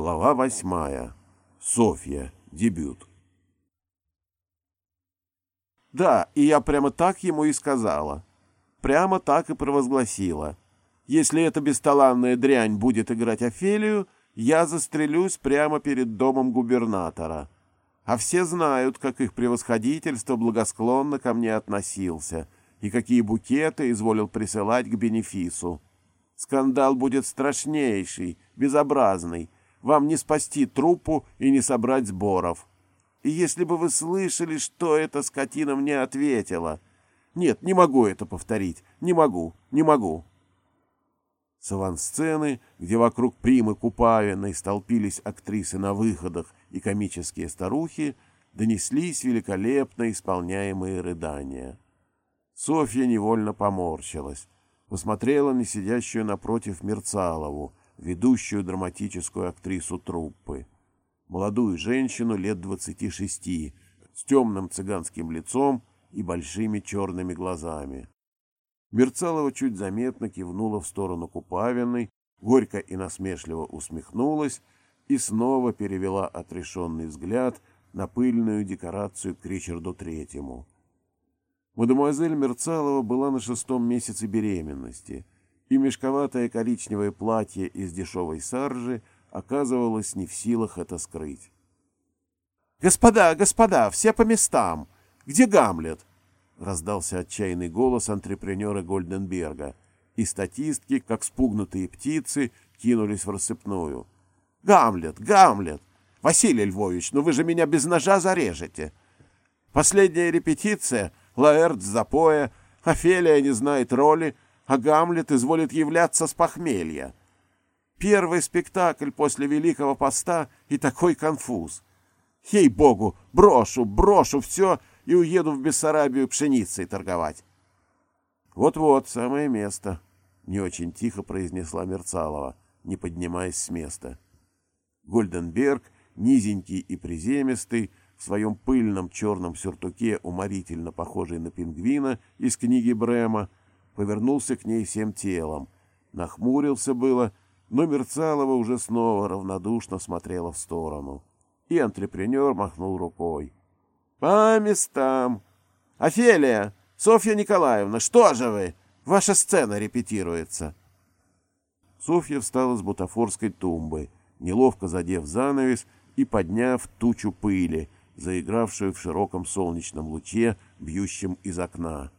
Глава восьмая. Софья. Дебют. Да, и я прямо так ему и сказала. Прямо так и провозгласила. Если эта бесталанная дрянь будет играть Офелию, я застрелюсь прямо перед домом губернатора. А все знают, как их превосходительство благосклонно ко мне относился и какие букеты изволил присылать к бенефису. Скандал будет страшнейший, безобразный, вам не спасти труппу и не собрать сборов. И если бы вы слышали, что эта скотина мне ответила... Нет, не могу это повторить. Не могу, не могу. С авансцены, где вокруг примы Купавиной столпились актрисы на выходах и комические старухи, донеслись великолепно исполняемые рыдания. Софья невольно поморщилась, посмотрела на сидящую напротив Мерцалову, ведущую драматическую актрису труппы. Молодую женщину лет двадцати шести, с темным цыганским лицом и большими черными глазами. Мерцалова чуть заметно кивнула в сторону Купавиной, горько и насмешливо усмехнулась и снова перевела отрешенный взгляд на пыльную декорацию к Ричарду Третьему. Мадемуазель Мерцалова была на шестом месяце беременности — и мешковатое коричневое платье из дешевой саржи оказывалось не в силах это скрыть. «Господа, господа, все по местам! Где Гамлет?» — раздался отчаянный голос антрепренера Гольденберга, и статистки, как спугнутые птицы, кинулись в рассыпную. «Гамлет! Гамлет! Василий Львович, ну вы же меня без ножа зарежете!» Последняя репетиция, Лаэрт с запоя, Офелия не знает роли — а Гамлет изволит являться с похмелья. Первый спектакль после Великого Поста и такой конфуз. Ей-богу, брошу, брошу все и уеду в Бессарабию пшеницей торговать. Вот-вот, самое место, — не очень тихо произнесла Мерцалова, не поднимаясь с места. Гольденберг, низенький и приземистый, в своем пыльном черном сюртуке, уморительно похожий на пингвина из книги Брема, повернулся к ней всем телом. Нахмурился было, но Мерцалова уже снова равнодушно смотрела в сторону. И антрепренер махнул рукой. — По местам! Офелия! Софья Николаевна, что же вы? Ваша сцена репетируется. Софья встала с бутафорской тумбы, неловко задев занавес и подняв тучу пыли, заигравшую в широком солнечном луче, бьющем из окна.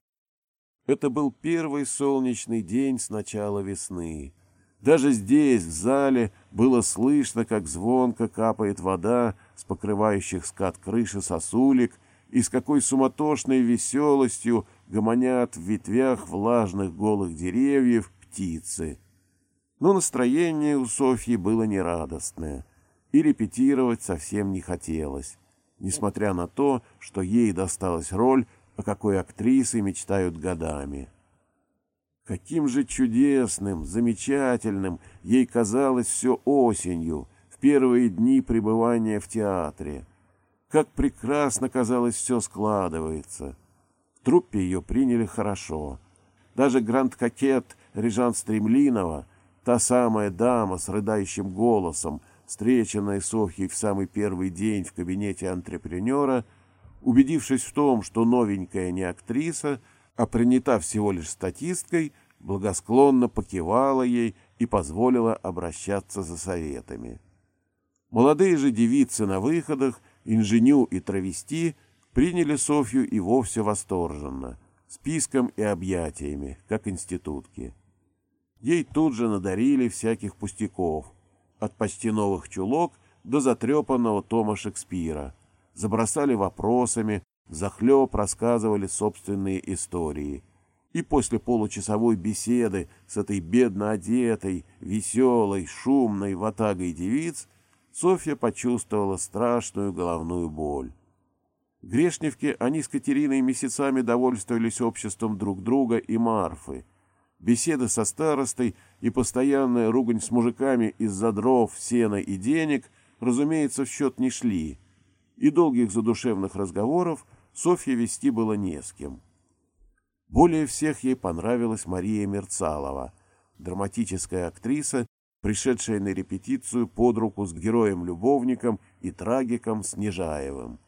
Это был первый солнечный день с начала весны. Даже здесь, в зале, было слышно, как звонко капает вода с покрывающих скат крыши сосулек и с какой суматошной веселостью гомонят в ветвях влажных голых деревьев птицы. Но настроение у Софьи было нерадостное, и репетировать совсем не хотелось, несмотря на то, что ей досталась роль о какой актрисы мечтают годами. Каким же чудесным, замечательным ей казалось все осенью, в первые дни пребывания в театре. Как прекрасно, казалось, все складывается. В труппе ее приняли хорошо. Даже гранд-кокет Режан Стремлинова, та самая дама с рыдающим голосом, встреченная Софьей в самый первый день в кабинете антрепренера — Убедившись в том, что новенькая не актриса, а принята всего лишь статисткой, благосклонно покивала ей и позволила обращаться за советами. Молодые же девицы на выходах, инженю и травести, приняли Софью и вовсе восторженно, списком и объятиями, как институтки. Ей тут же надарили всяких пустяков, от почти новых чулок до затрепанного тома Шекспира — забросали вопросами, захлеб рассказывали собственные истории. И после получасовой беседы с этой бедно одетой, веселой, шумной ватагой девиц Софья почувствовала страшную головную боль. В Грешневке они с Катериной месяцами довольствовались обществом друг друга и Марфы. Беседы со старостой и постоянная ругань с мужиками из-за дров, сена и денег, разумеется, в счет не шли — и долгих задушевных разговоров Софье вести было не с кем. Более всех ей понравилась Мария Мерцалова, драматическая актриса, пришедшая на репетицию под руку с героем-любовником и трагиком Снежаевым.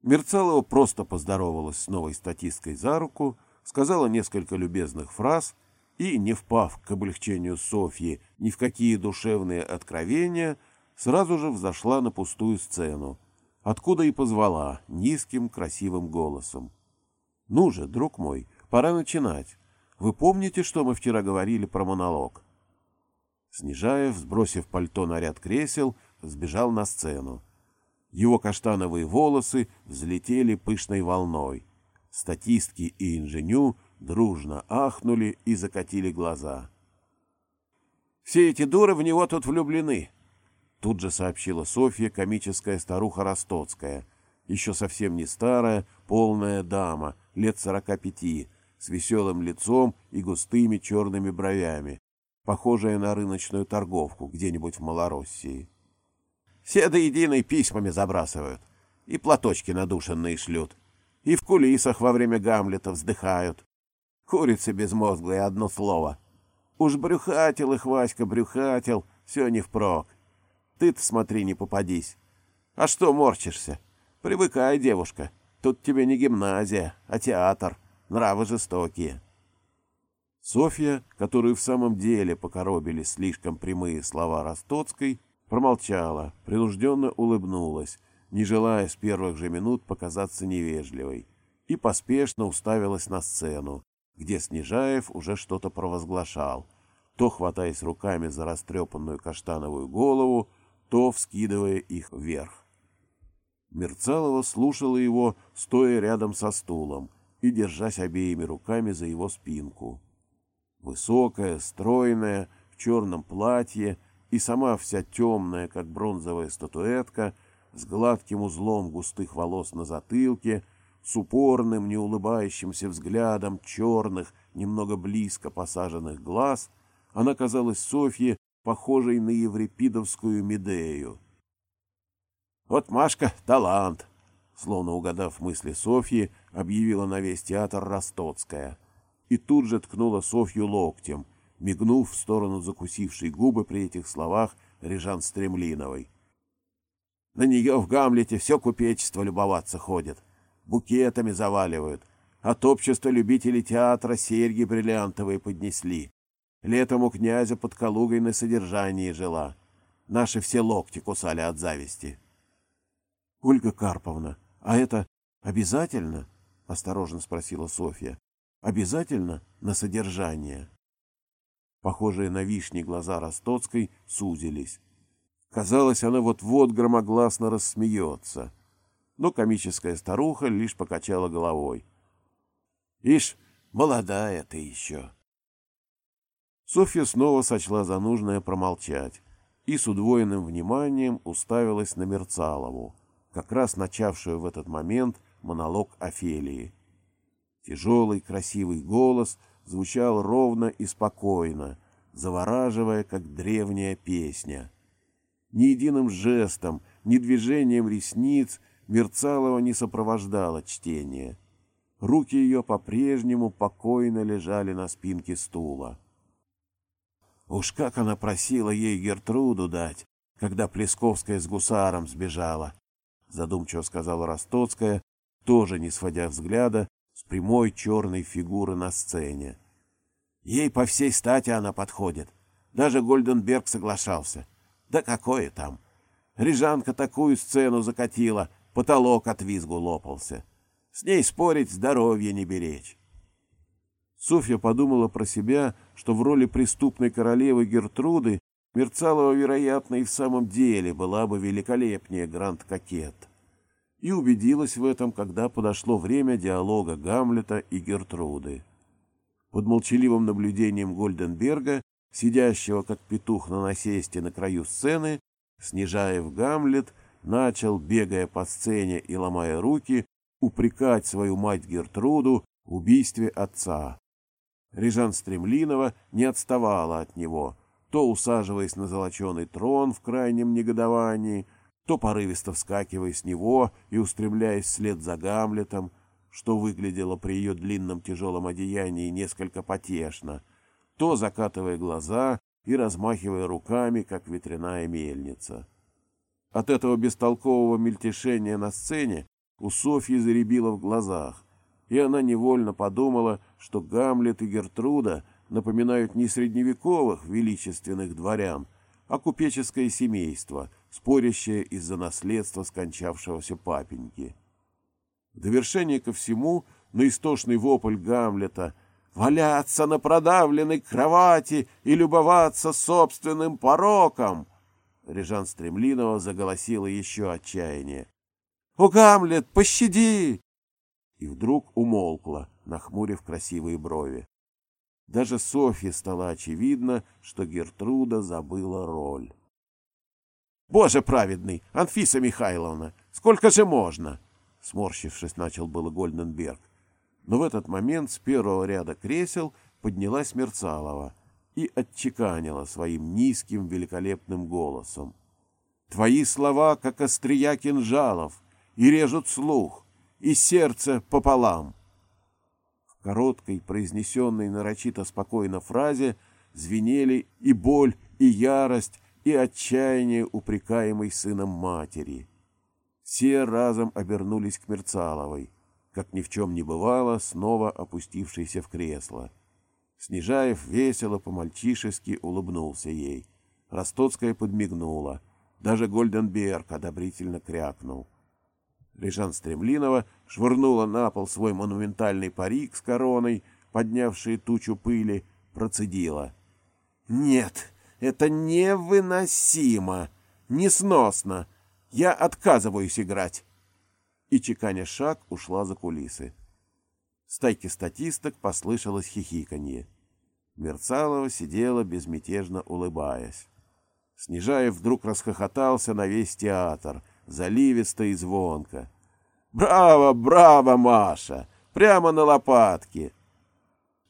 Мерцалова просто поздоровалась с новой статисткой за руку, сказала несколько любезных фраз и, не впав к облегчению Софьи ни в какие душевные откровения, сразу же взошла на пустую сцену, откуда и позвала низким красивым голосом. «Ну же, друг мой, пора начинать. Вы помните, что мы вчера говорили про монолог?» Снежаев, сбросив пальто на ряд кресел, сбежал на сцену. Его каштановые волосы взлетели пышной волной. Статистки и инженю дружно ахнули и закатили глаза. «Все эти дуры в него тут влюблены», — тут же сообщила Софья, комическая старуха Ростоцкая, еще совсем не старая, полная дама, лет сорока пяти, с веселым лицом и густыми черными бровями, похожая на рыночную торговку где-нибудь в Малороссии. Все до единой письмами забрасывают, и платочки надушенные шлют, и в кулисах во время Гамлета вздыхают. Курицы безмозглые, одно слово. Уж брюхатил их, Васька, брюхатил, все не впрок. Ты-то смотри, не попадись. А что морчишься? Привыкай, девушка. Тут тебе не гимназия, а театр. Нравы жестокие. Софья, которую в самом деле покоробили слишком прямые слова Ростоцкой, промолчала, принужденно улыбнулась, не желая с первых же минут показаться невежливой, и поспешно уставилась на сцену, где Снежаев уже что-то провозглашал, то хватаясь руками за растрепанную каштановую голову, то вскидывая их вверх. Мерцалова слушала его, стоя рядом со стулом и держась обеими руками за его спинку. Высокая, стройная, в черном платье и сама вся темная, как бронзовая статуэтка, с гладким узлом густых волос на затылке, с упорным, неулыбающимся взглядом черных, немного близко посаженных глаз, она казалась Софье похожей на еврипидовскую Медею. «Вот Машка — талант!» Словно угадав мысли Софьи, объявила на весь театр Ростоцкая — и тут же ткнула Софью локтем, мигнув в сторону закусившей губы при этих словах Режан Стремлиновой. На нее в Гамлете все купечество любоваться ходит, букетами заваливают, от общества любителей театра серьги бриллиантовые поднесли. Летом у князя под Калугой на содержании жила. Наши все локти кусали от зависти. — Ольга Карповна, а это обязательно? — осторожно спросила Софья. Обязательно на содержание. Похожие на вишни глаза Ростоцкой сузились. Казалось, она вот-вот громогласно рассмеется. Но комическая старуха лишь покачала головой. «Ишь, молодая ты еще!» Софья снова сочла за нужное промолчать и с удвоенным вниманием уставилась на Мерцалову, как раз начавшую в этот момент монолог Офелии. Тяжелый красивый голос звучал ровно и спокойно, завораживая, как древняя песня. Ни единым жестом, ни движением ресниц Мерцалова не сопровождала чтение. Руки ее по-прежнему покойно лежали на спинке стула. Уж как она просила ей Гертруду дать, когда Плесковская с гусаром сбежала, задумчиво сказала Ростоцкая, тоже не сводя взгляда с прямой черной фигуры на сцене. Ей по всей стати она подходит. Даже Гольденберг соглашался. Да какое там! Рижанка такую сцену закатила, потолок от визгу лопался. С ней спорить здоровье не беречь. Софья подумала про себя, что в роли преступной королевы Гертруды Мерцалова, вероятно, и в самом деле была бы великолепнее Гранд-Кокет и убедилась в этом, когда подошло время диалога Гамлета и Гертруды. Под молчаливым наблюдением Гольденберга, сидящего как петух на насесте на краю сцены, Снежаев Гамлет начал, бегая по сцене и ломая руки, упрекать свою мать Гертруду в убийстве отца. Режан Стремлинова не отставала от него, то усаживаясь на золоченый трон в крайнем негодовании, то порывисто вскакивая с него и устремляясь вслед за Гамлетом, что выглядело при ее длинном тяжелом одеянии несколько потешно, то закатывая глаза и размахивая руками, как ветряная мельница. От этого бестолкового мельтешения на сцене у Софьи заребило в глазах, и она невольно подумала, что Гамлет и Гертруда напоминают не средневековых величественных дворян, а купеческое семейство, спорящее из-за наследства скончавшегося папеньки. В довершение ко всему на истошный вопль Гамлета «Валяться на продавленной кровати и любоваться собственным пороком!» Режан Стремлинова заголосила еще отчаяние. «О, Гамлет, пощади!» И вдруг умолкла, нахмурив красивые брови. Даже Софье стало очевидно, что Гертруда забыла роль. «Боже праведный! Анфиса Михайловна! Сколько же можно?» Сморщившись, начал было Гольденберг. Но в этот момент с первого ряда кресел поднялась Мерцалова и отчеканила своим низким великолепным голосом. «Твои слова, как острия кинжалов, и режут слух, и сердце пополам» короткой, произнесенной нарочито спокойно фразе звенели и боль, и ярость, и отчаяние упрекаемой сыном матери. Все разом обернулись к Мерцаловой, как ни в чем не бывало, снова опустившейся в кресло. Снежаев весело по-мальчишески улыбнулся ей. Ростоцкая подмигнула. Даже Гольденберг одобрительно крякнул. Режан Стремлинова швырнула на пол свой монументальный парик с короной, поднявший тучу пыли, процедила. «Нет, это невыносимо, несносно. Я отказываюсь играть». И, чеканя шаг, ушла за кулисы. Стайки статисток послышалось хихиканье. Мерцалова сидела, безмятежно улыбаясь. Снежаев вдруг расхохотался на весь театр — заливисто и звонко. «Браво, браво, Маша! Прямо на лопатки!»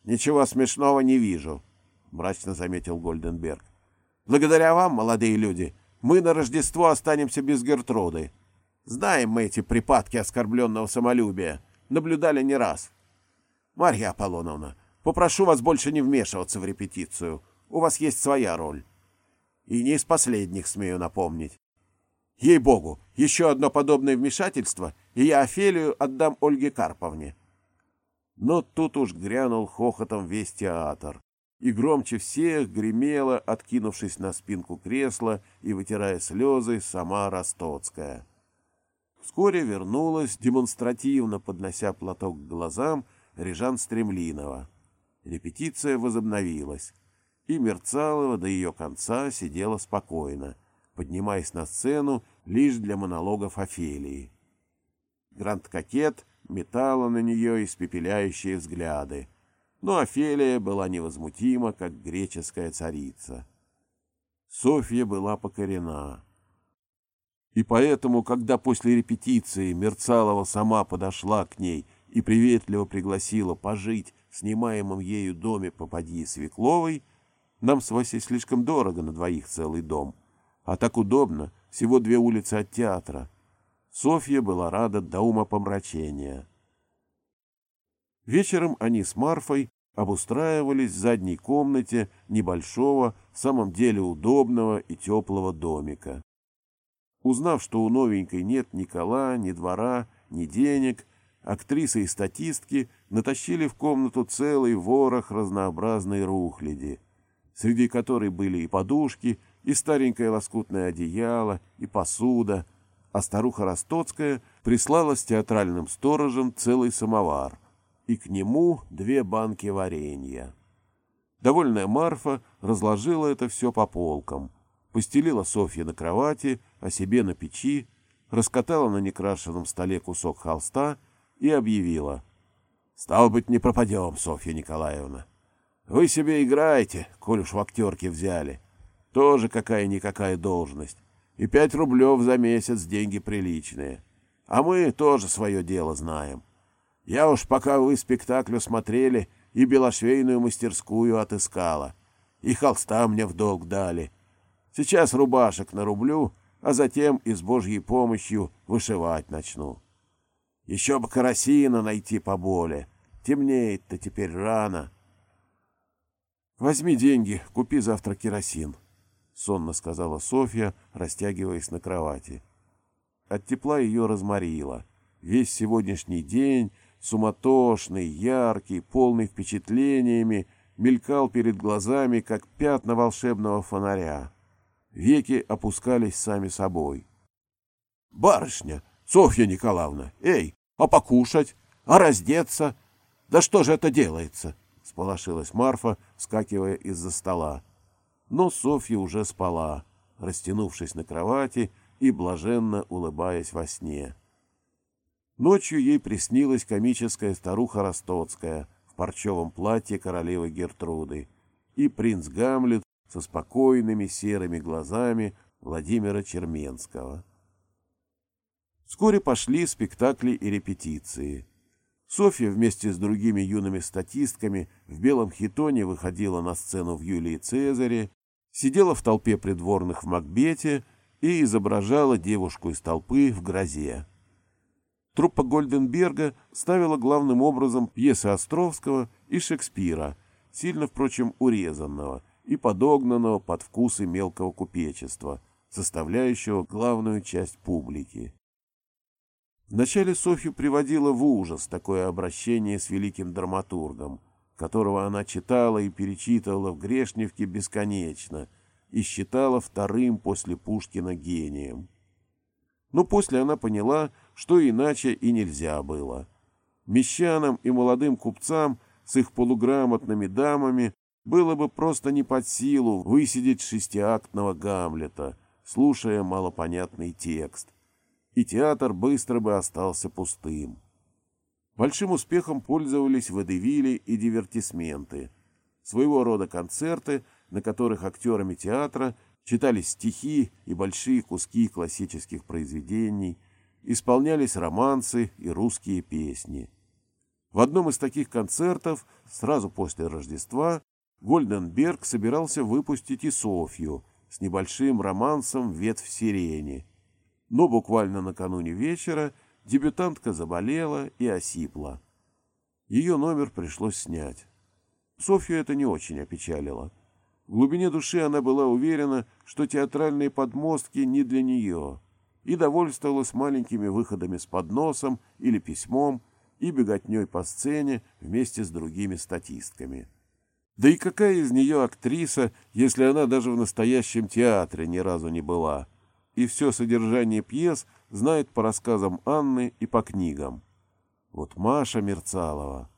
«Ничего смешного не вижу», — мрачно заметил Гольденберг. «Благодаря вам, молодые люди, мы на Рождество останемся без Гертруды. Знаем мы эти припадки оскорбленного самолюбия, наблюдали не раз. Марья Аполлоновна, попрошу вас больше не вмешиваться в репетицию. У вас есть своя роль. И не из последних, смею напомнить. Ей-богу, еще одно подобное вмешательство, и я Офелию отдам Ольге Карповне. Но тут уж грянул хохотом весь театр, и громче всех гремела, откинувшись на спинку кресла и вытирая слезы, сама Ростоцкая. Вскоре вернулась, демонстративно поднося платок к глазам, Режан Стремлинова. Репетиция возобновилась, и Мерцалова до ее конца сидела спокойно — поднимаясь на сцену лишь для монологов Офелии. Гранд-кокет метала на нее испепеляющие взгляды, но Офелия была невозмутима, как греческая царица. Софья была покорена. И поэтому, когда после репетиции Мерцалова сама подошла к ней и приветливо пригласила пожить в снимаемом ею доме попадьи Свекловой, нам с Васей слишком дорого на двоих целый дом — а так удобно, всего две улицы от театра. Софья была рада до ума помрачения. Вечером они с Марфой обустраивались в задней комнате небольшого, в самом деле удобного и теплого домика. Узнав, что у новенькой нет ни кола, ни двора, ни денег, актрисы и статистки натащили в комнату целый ворох разнообразной рухляди, среди которой были и подушки, и старенькое лоскутное одеяло, и посуда, а старуха Ростоцкая прислала с театральным сторожем целый самовар, и к нему две банки варенья. Довольная Марфа разложила это все по полкам, постелила Софья на кровати, а себе на печи, раскатала на некрашенном столе кусок холста и объявила. «Стало быть, не пропадем, Софья Николаевна. Вы себе играете, коль уж в актерке взяли. Тоже какая-никакая должность. И пять рублев за месяц деньги приличные. А мы тоже свое дело знаем. Я уж пока вы спектаклю смотрели, и белошвейную мастерскую отыскала. И холста мне в долг дали. Сейчас рубашек нарублю, а затем и с Божьей помощью вышивать начну. Еще бы карасина найти поболе. Темнеет-то теперь рано. «Возьми деньги, купи завтра керосин», — сонно сказала Софья, растягиваясь на кровати. От тепла ее разморило. Весь сегодняшний день, суматошный, яркий, полный впечатлениями, мелькал перед глазами, как пятна волшебного фонаря. Веки опускались сами собой. «Барышня! Софья Николаевна! Эй, а покушать? А раздеться? Да что же это делается?» — сполошилась Марфа, вскакивая из-за стола. Но Софья уже спала, растянувшись на кровати и блаженно улыбаясь во сне. Ночью ей приснилась комическая старуха Ростоцкая в парчевом платье королевы Гертруды и принц Гамлет со спокойными серыми глазами Владимира Черменского. Вскоре пошли спектакли и репетиции. Софья вместе с другими юными статистками в белом хитоне выходила на сцену в Юлии Цезаре, сидела в толпе придворных в Макбете и изображала девушку из толпы в грозе. Труппа Гольденберга ставила главным образом пьесы Островского и Шекспира, сильно, впрочем, урезанного и подогнанного под вкусы мелкого купечества, составляющего главную часть публики. Вначале Софью приводило в ужас такое обращение с великим драматургом, которого она читала и перечитывала в Грешневке бесконечно и считала вторым после Пушкина гением. Но после она поняла, что иначе и нельзя было. Мещанам и молодым купцам с их полуграмотными дамами было бы просто не под силу высидеть шестиактного Гамлета, слушая малопонятный текст, и театр быстро бы остался пустым. Большим успехом пользовались водевили и дивертисменты, своего рода концерты, на которых актерами театра читались стихи и большие куски классических произведений, исполнялись романсы и русские песни. В одном из таких концертов, сразу после Рождества, Гольденберг собирался выпустить и Софью с небольшим романсом «Ветвь сирени», но буквально накануне вечера дебютантка заболела и осипла. Ее номер пришлось снять. Софью это не очень опечалило. В глубине души она была уверена, что театральные подмостки не для нее, и довольствовалась маленькими выходами с подносом или письмом и беготней по сцене вместе с другими статистками. Да и какая из нее актриса, если она даже в настоящем театре ни разу не была — и все содержание пьес знает по рассказам Анны и по книгам. Вот Маша Мерцалова.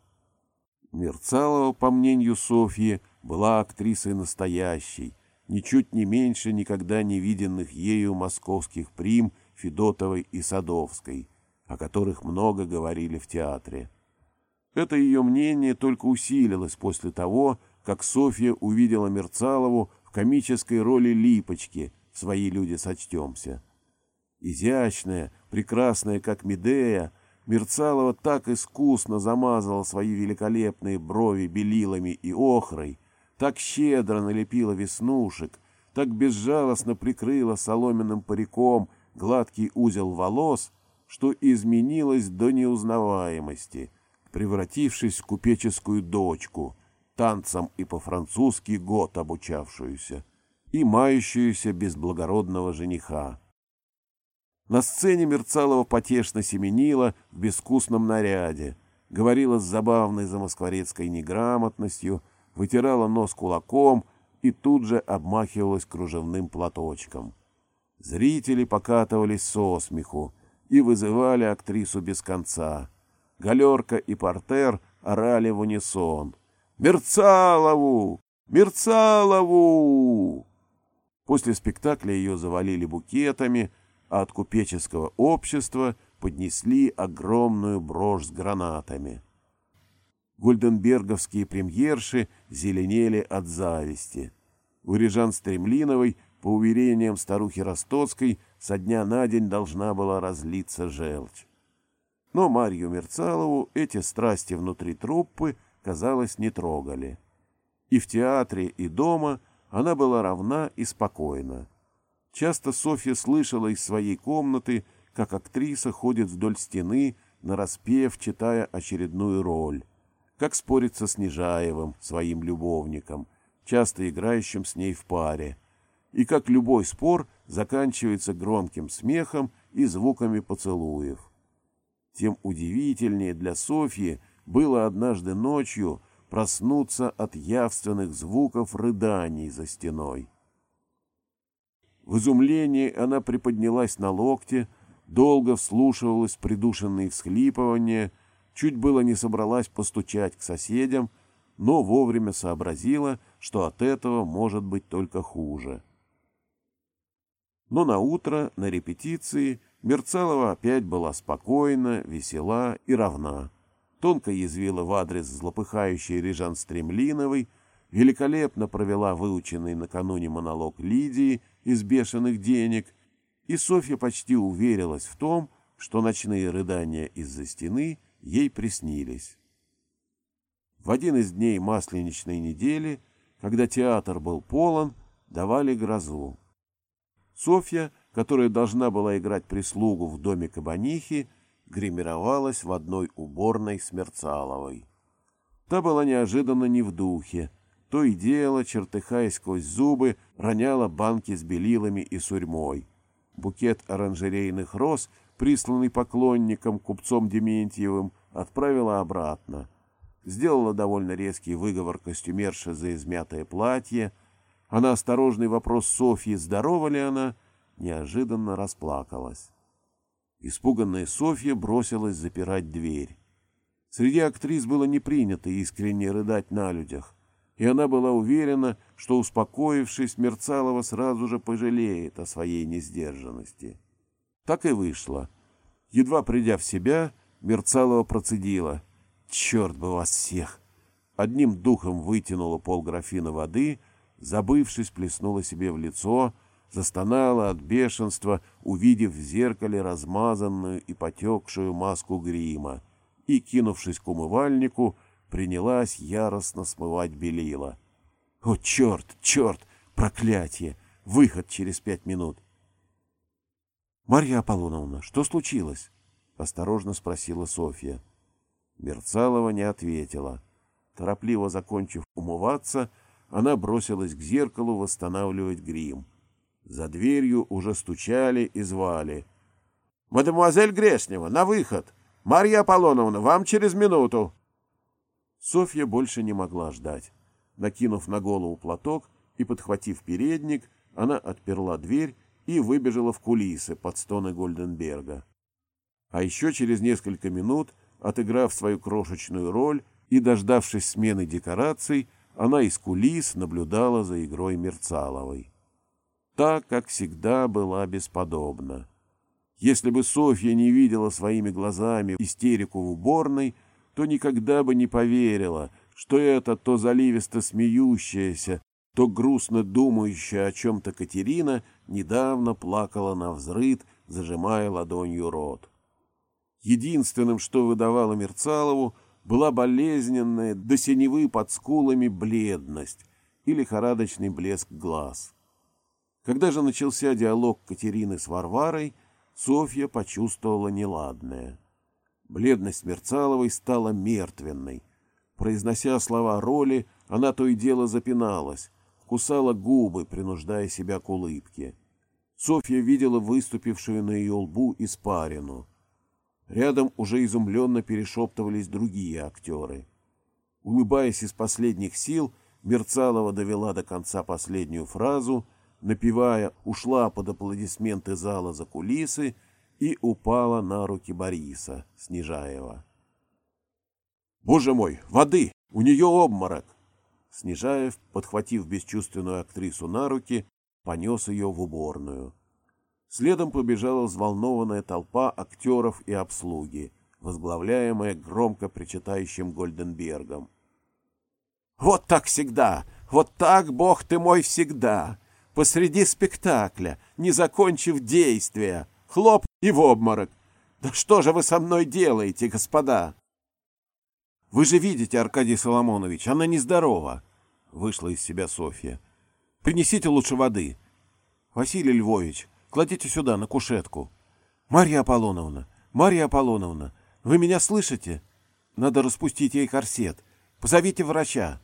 Мерцалова, по мнению Софьи, была актрисой настоящей, ничуть не меньше никогда не виденных ею московских прим Федотовой и Садовской, о которых много говорили в театре. Это ее мнение только усилилось после того, как Софья увидела Мерцалову в комической роли Липочки свои люди сочтемся. Изящная, прекрасная, как Медея, Мерцалова так искусно замазала свои великолепные брови белилами и охрой, так щедро налепила веснушек, так безжалостно прикрыла соломенным париком гладкий узел волос, что изменилась до неузнаваемости, превратившись в купеческую дочку, танцам и по-французски год обучавшуюся и мающуюся без благородного жениха. На сцене Мерцалова потешно семенила в безвкусном наряде, говорила с забавной замоскворецкой неграмотностью, вытирала нос кулаком и тут же обмахивалась кружевным платочком. Зрители покатывались со смеху и вызывали актрису без конца. Галерка и портер орали в унисон. «Мерцалову! Мерцалову!» После спектакля ее завалили букетами, а от купеческого общества поднесли огромную брошь с гранатами. Гульденберговские премьерши зеленели от зависти. У Режан Стремлиновой, по уверениям старухи Ростоцкой, со дня на день должна была разлиться желчь. Но Марью Мерцалову эти страсти внутри труппы, казалось, не трогали. И в театре, и дома – она была равна и спокойна. Часто Софья слышала из своей комнаты, как актриса ходит вдоль стены, нараспев, читая очередную роль, как спорит со Снежаевым, своим любовником, часто играющим с ней в паре, и как любой спор заканчивается громким смехом и звуками поцелуев. Тем удивительнее для Софьи было однажды ночью проснуться от явственных звуков рыданий за стеной. В изумлении она приподнялась на локте, долго вслушивалась в придушенные всхлипывания, чуть было не собралась постучать к соседям, но вовремя сообразила, что от этого может быть только хуже. Но на утро на репетиции Мерцалова опять была спокойна, весела и равна. Тонко язвила в адрес злопыхающей Режан Стремлиновой, великолепно провела выученный накануне монолог Лидии из «Бешеных денег», и Софья почти уверилась в том, что ночные рыдания из-за стены ей приснились. В один из дней масленичной недели, когда театр был полон, давали грозу. Софья, которая должна была играть прислугу в доме Кабанихи, гримировалась в одной уборной с Мерцаловой. Та была неожиданно не в духе, то и дело, чертыхаясь сквозь зубы, роняла банки с белилами и сурьмой. Букет оранжерейных роз, присланный поклонникам купцом Дементьевым, отправила обратно. Сделала довольно резкий выговор костюмерши за измятое платье, а на осторожный вопрос Софьи, здорова ли она, неожиданно расплакалась. Испуганная Софья бросилась запирать дверь. Среди актрис было не принято искренне рыдать на людях, и она была уверена, что, успокоившись, Мерцалова сразу же пожалеет о своей несдержанности. Так и вышло. Едва придя в себя, Мерцалова процедила. «Черт бы вас всех!» Одним духом вытянула полграфина воды, забывшись, плеснула себе в лицо, застонала от бешенства, увидев в зеркале размазанную и потекшую маску грима, и, кинувшись к умывальнику, принялась яростно смывать белила. «О, черт, черт! Проклятие! Выход через пять минут!» «Марья Аполлоновна, что случилось?» — осторожно спросила Софья. Мерцалова не ответила. Торопливо закончив умываться, она бросилась к зеркалу восстанавливать грим. За дверью уже стучали и звали. «Мадемуазель Грешнева, на выход! Марья Аполлоновна, вам через минуту!» Софья больше не могла ждать. Накинув на голову платок и подхватив передник, она отперла дверь и выбежала в кулисы под стоны Гольденберга. А еще через несколько минут, отыграв свою крошечную роль и дождавшись смены декораций, она из кулис наблюдала за игрой Мерцаловой. Так, как всегда, была бесподобна. Если бы Софья не видела своими глазами истерику в уборной, то никогда бы не поверила, что это то заливисто смеющаяся, то грустно думающая о чем-то Катерина недавно плакала на взрыд, зажимая ладонью рот. Единственным, что выдавало Мерцалову, была болезненная до синевы под скулами бледность и лихорадочный блеск глаз. Когда же начался диалог Катерины с Варварой, Софья почувствовала неладное. Бледность Мерцаловой стала мертвенной. Произнося слова роли, она то и дело запиналась, кусала губы, принуждая себя к улыбке. Софья видела выступившую на ее лбу испарину. Рядом уже изумленно перешептывались другие актеры. Улыбаясь из последних сил, Мерцалова довела до конца последнюю фразу, напевая, ушла под аплодисменты зала за кулисы и упала на руки Бориса Снежаева. «Боже мой, воды! У нее обморок!» Снежаев, подхватив бесчувственную актрису на руки, понес ее в уборную. Следом побежала взволнованная толпа актеров и обслуги, возглавляемая громко причитающим Гольденбергом. «Вот так всегда! Вот так, бог ты мой, всегда! Посреди спектакля, не закончив действия!» Хлоп и в обморок. Да что же вы со мной делаете, господа? Вы же видите, Аркадий Соломонович, она нездорова. Вышла из себя Софья. Принесите лучше воды. Василий Львович, кладите сюда, на кушетку. Марья Аполлоновна, Марья Аполлоновна, вы меня слышите? Надо распустить ей корсет. Позовите врача.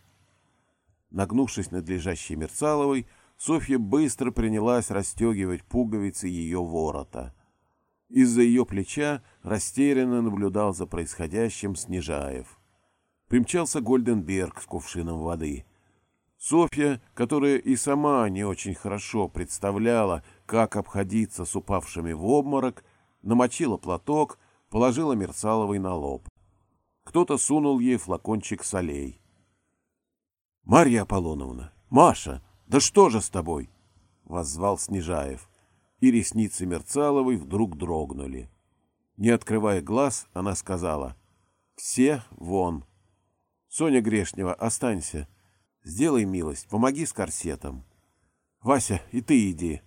Нагнувшись над лежащей Мерцаловой, Софья быстро принялась расстегивать пуговицы ее ворота. Из-за ее плеча растерянно наблюдал за происходящим Снежаев. Примчался Гольденберг с кувшином воды. Софья, которая и сама не очень хорошо представляла, как обходиться с упавшими в обморок, намочила платок, положила Мерцаловой на лоб. Кто-то сунул ей флакончик солей. — Марья Аполлоновна! Маша! Да что же с тобой? — воззвал Снежаев, и ресницы Мерцаловой вдруг дрогнули. Не открывая глаз, она сказала — Все вон. Соня Грешнева, останься. Сделай милость, помоги с корсетом. Вася, и ты иди.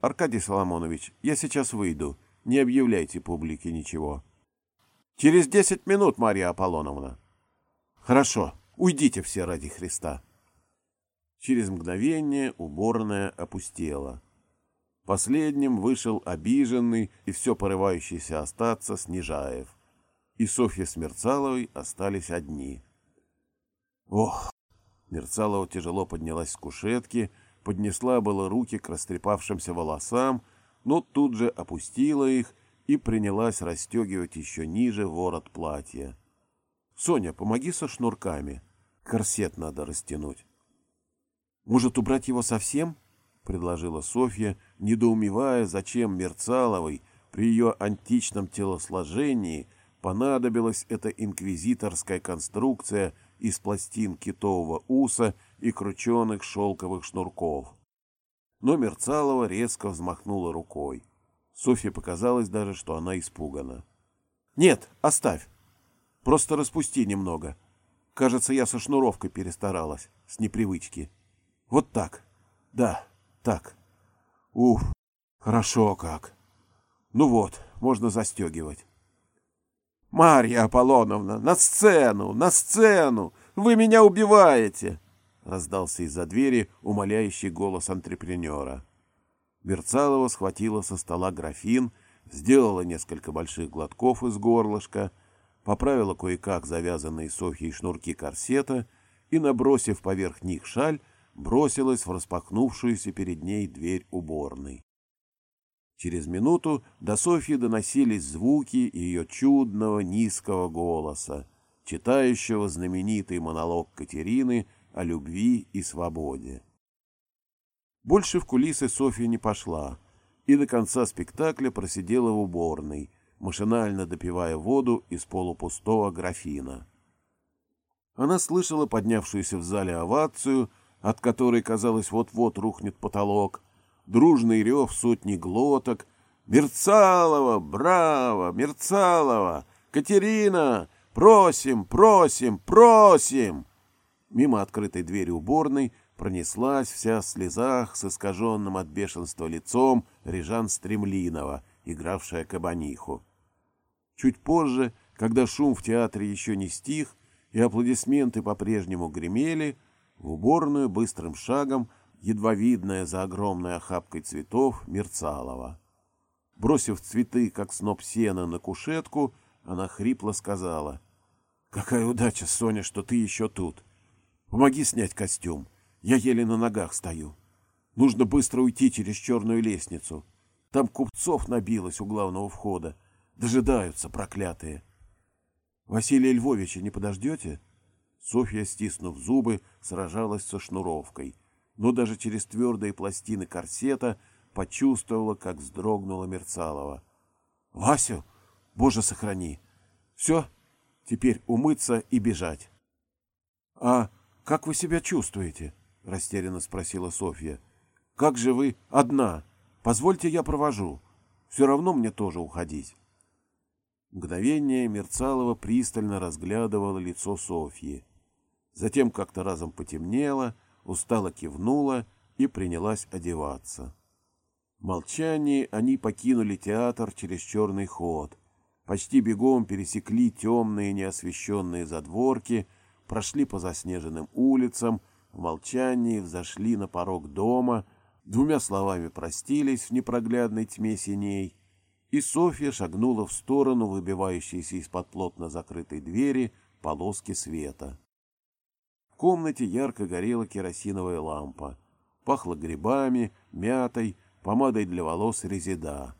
Аркадий Соломонович, я сейчас выйду. Не объявляйте публике ничего. Через десять минут, Марья Аполлоновна. Хорошо, уйдите все ради Христа. Через мгновение уборная опустела. Последним вышел обиженный и все порывающийся остаться Снежаев. И Софья с Мерцаловой остались одни. Ох! Мерцалова тяжело поднялась с кушетки, поднесла было руки к растрепавшимся волосам, но тут же опустила их и принялась расстегивать еще ниже ворот платья. — Соня, помоги со шнурками. Корсет надо растянуть. — Может, убрать его совсем? — предложила Софья, недоумевая, зачем Мерцаловой при ее античном телосложении понадобилась эта инквизиторская конструкция — из пластин китового уса и крученных шелковых шнурков. Но Мерцалова резко взмахнула рукой. Софье показалось даже, что она испугана. «Нет, оставь. Просто распусти немного. Кажется, я со шнуровкой перестаралась, с непривычки. Вот так. Да, так. Уф, хорошо как. Ну вот, можно застегивать. «Марья Аполлоновна, на сцену! На сцену! Вы меня убиваете!» Раздался из-за двери умоляющий голос антрепренера. Берцалова схватила со стола графин, сделала несколько больших глотков из горлышка, поправила кое-как завязанные Софьей шнурки корсета и, набросив поверх них шаль, бросилась в распахнувшуюся перед ней дверь уборной. Через минуту до Софьи доносились звуки ее чудного низкого голоса, читающего знаменитый монолог Катерины о любви и свободе. Больше в кулисы Софья не пошла и до конца спектакля просидела в уборной, машинально допивая воду из полупустого графина. Она слышала поднявшуюся в зале овацию, от которой, казалось, вот-вот рухнет потолок, дружный рев сотни глоток. «Мерцалова! Браво! Мерцалова! Катерина! Просим, просим, просим!» Мимо открытой двери уборной пронеслась вся в слезах с искаженным от бешенства лицом Режан Стремлинова, игравшая кабаниху. Чуть позже, когда шум в театре еще не стих и аплодисменты по-прежнему гремели, в уборную быстрым шагом едва видная за огромной охапкой цветов, Мерцалова. Бросив цветы, как сноп сена, на кушетку, она хрипло сказала. — Какая удача, Соня, что ты еще тут. Помоги снять костюм. Я еле на ногах стою. Нужно быстро уйти через черную лестницу. Там купцов набилось у главного входа. Дожидаются, проклятые. — Василия Львовича не подождете? Софья, стиснув зубы, сражалась со шнуровкой — но даже через твердые пластины корсета почувствовала, как вздрогнула Мерцалова. — Васю, боже сохрани! Все, теперь умыться и бежать. — А как вы себя чувствуете? — растерянно спросила Софья. — Как же вы одна? Позвольте, я провожу. Все равно мне тоже уходить. Мгновение Мерцалова пристально разглядывала лицо Софьи. Затем как-то разом потемнело — устало кивнула и принялась одеваться. В молчании они покинули театр через черный ход, почти бегом пересекли темные неосвещенные задворки, прошли по заснеженным улицам, в молчании взошли на порог дома, двумя словами простились в непроглядной тьме синей, и Софья шагнула в сторону выбивающейся из-под плотно закрытой двери полоски света. комнате ярко горела керосиновая лампа. Пахло грибами, мятой, помадой для волос резида.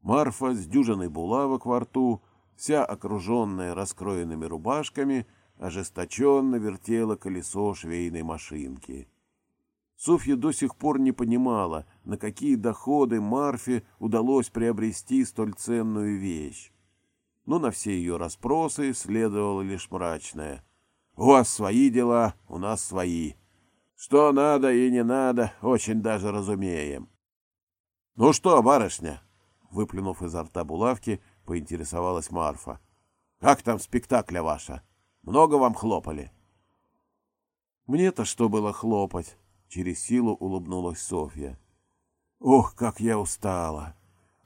Марфа с дюжиной булавок во рту, вся окруженная раскроенными рубашками, ожесточенно вертела колесо швейной машинки. Софья до сих пор не понимала, на какие доходы Марфе удалось приобрести столь ценную вещь. Но на все ее расспросы следовало лишь мрачное. «У вас свои дела, у нас свои. Что надо и не надо, очень даже разумеем». «Ну что, барышня?» Выплюнув изо рта булавки, поинтересовалась Марфа. «Как там спектакля ваша? Много вам хлопали?» «Мне-то что было хлопать?» Через силу улыбнулась Софья. «Ох, как я устала!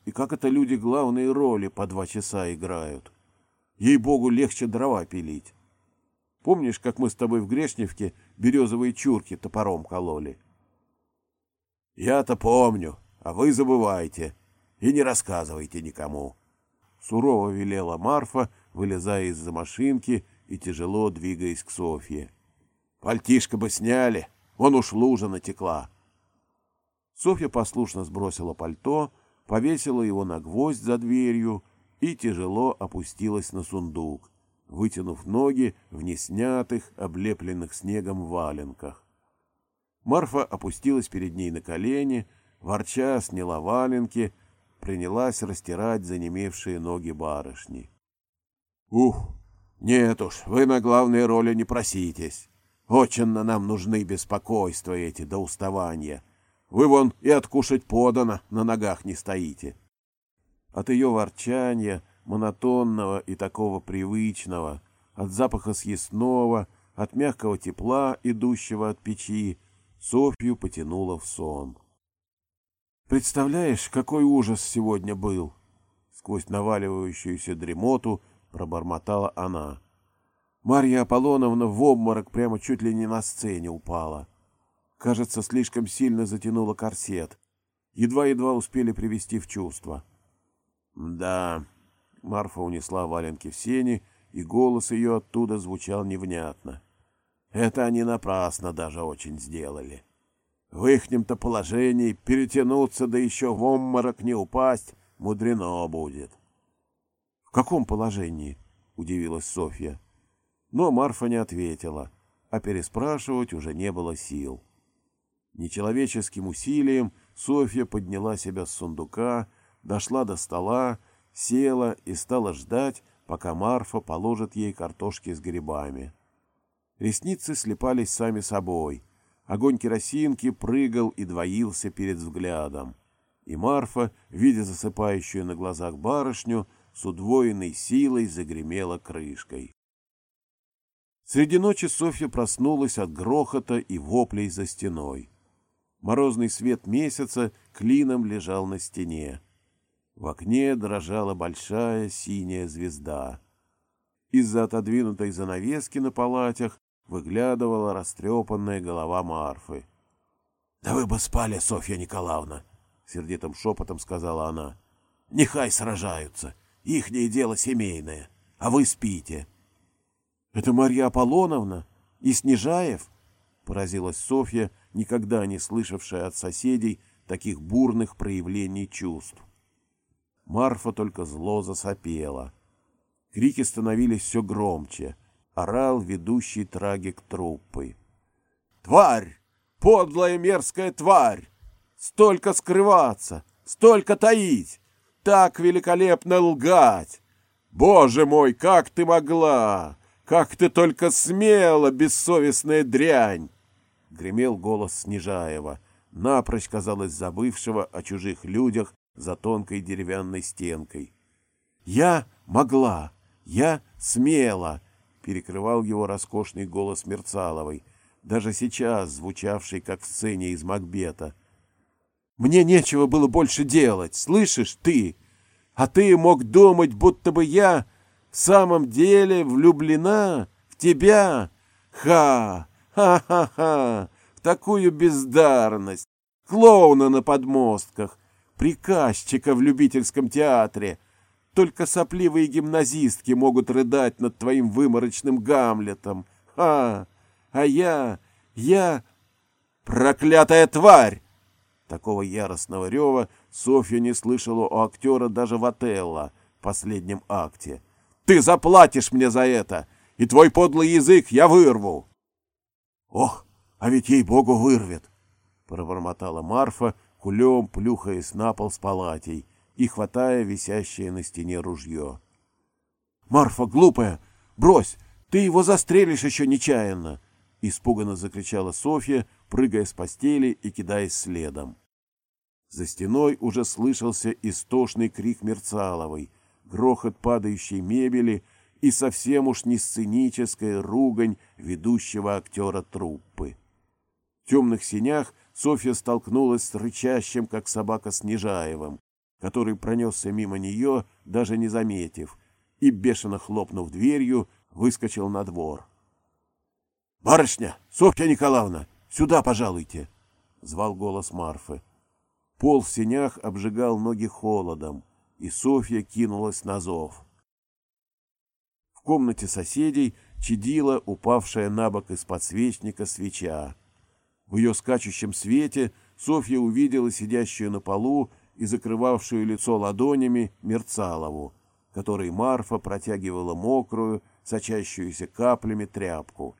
И как это люди главные роли по два часа играют! Ей-богу, легче дрова пилить! Помнишь, как мы с тобой в Грешневке березовые чурки топором кололи?» «Я-то помню, а вы забывайте и не рассказывайте никому!» Сурово велела Марфа, вылезая из-за машинки и тяжело двигаясь к Софье. «Пальтишко бы сняли!» Вон уж лужа натекла. Софья послушно сбросила пальто, повесила его на гвоздь за дверью и тяжело опустилась на сундук, вытянув ноги в неснятых, облепленных снегом валенках. Марфа опустилась перед ней на колени, ворча сняла валенки, принялась растирать занемевшие ноги барышни. — Ух, нет уж, вы на главные роли не проситесь. Очень нам нужны беспокойства эти до уставания. Вы вон и откушать подано, на ногах не стоите. От ее ворчания, монотонного и такого привычного, от запаха съестного, от мягкого тепла, идущего от печи, Софью потянуло в сон. «Представляешь, какой ужас сегодня был!» Сквозь наваливающуюся дремоту пробормотала она. Марья Аполлоновна в обморок прямо чуть ли не на сцене упала. Кажется, слишком сильно затянула корсет. Едва-едва успели привести в чувство. «Да...» — Марфа унесла валенки в сени, и голос ее оттуда звучал невнятно. «Это они напрасно даже очень сделали. В ихнем-то положении перетянуться да еще в обморок не упасть мудрено будет». «В каком положении?» — удивилась Софья. Но Марфа не ответила, а переспрашивать уже не было сил. Нечеловеческим усилием Софья подняла себя с сундука, дошла до стола, села и стала ждать, пока Марфа положит ей картошки с грибами. Ресницы слепались сами собой. Огонь керосинки прыгал и двоился перед взглядом. И Марфа, видя засыпающую на глазах барышню, с удвоенной силой загремела крышкой. Среди ночи Софья проснулась от грохота и воплей за стеной. Морозный свет месяца клином лежал на стене. В окне дрожала большая синяя звезда. Из-за отодвинутой занавески на палатях выглядывала растрепанная голова Марфы. — Да вы бы спали, Софья Николаевна! — сердитым шепотом сказала она. — Нехай сражаются, ихнее дело семейное, а вы спите. — это Марья Аполлоновна? И Снежаев? Поразилась Софья, никогда не слышавшая от соседей таких бурных проявлений чувств. Марфа только зло засопела. Крики становились все громче. Орал ведущий трагик труппы. «Тварь! Подлая мерзкая тварь! Столько скрываться! Столько таить! Так великолепно лгать! Боже мой, как ты могла! Как ты только смела, бессовестная дрянь! Гремел голос Снежаева, напрочь, казалось, забывшего о чужих людях за тонкой деревянной стенкой. «Я могла! Я смела!» — перекрывал его роскошный голос Мерцаловой, даже сейчас звучавший, как в сцене из Макбета. «Мне нечего было больше делать, слышишь, ты? А ты мог думать, будто бы я в самом деле влюблена в тебя? Ха! Ха-ха-ха! В такую бездарность! Клоуна на подмостках, приказчика в любительском театре. Только сопливые гимназистки могут рыдать над твоим выморочным Гамлетом. Ха! А я... я... Проклятая тварь! Такого яростного рева Софья не слышала у актера даже в Отелло, в последнем акте. «Ты заплатишь мне за это, и твой подлый язык я вырву!» «Ох, а ведь ей-богу вырвет!» — пробормотала Марфа, кулем плюхаясь на пол с палатей и хватая висящее на стене ружье. «Марфа, глупая, брось, ты его застрелишь еще нечаянно!» — испуганно закричала Софья, прыгая с постели и кидаясь следом. За стеной уже слышался истошный крик Мерцаловой, грохот падающей мебели и совсем уж не сценическая ругань ведущего актера труппы. В темных синях Софья столкнулась с рычащим, как собака Снежаевым, который пронесся мимо нее, даже не заметив, и, бешено хлопнув дверью, выскочил на двор. «Барышня! Софья Николаевна! Сюда, пожалуйте!» — звал голос Марфы. Пол в сенях обжигал ноги холодом, и Софья кинулась на зов. В комнате соседей чадила упавшая на бок из подсвечника свеча. В ее скачущем свете Софья увидела сидящую на полу и закрывавшую лицо ладонями Мерцалову, которой Марфа протягивала мокрую, сочащуюся каплями тряпку.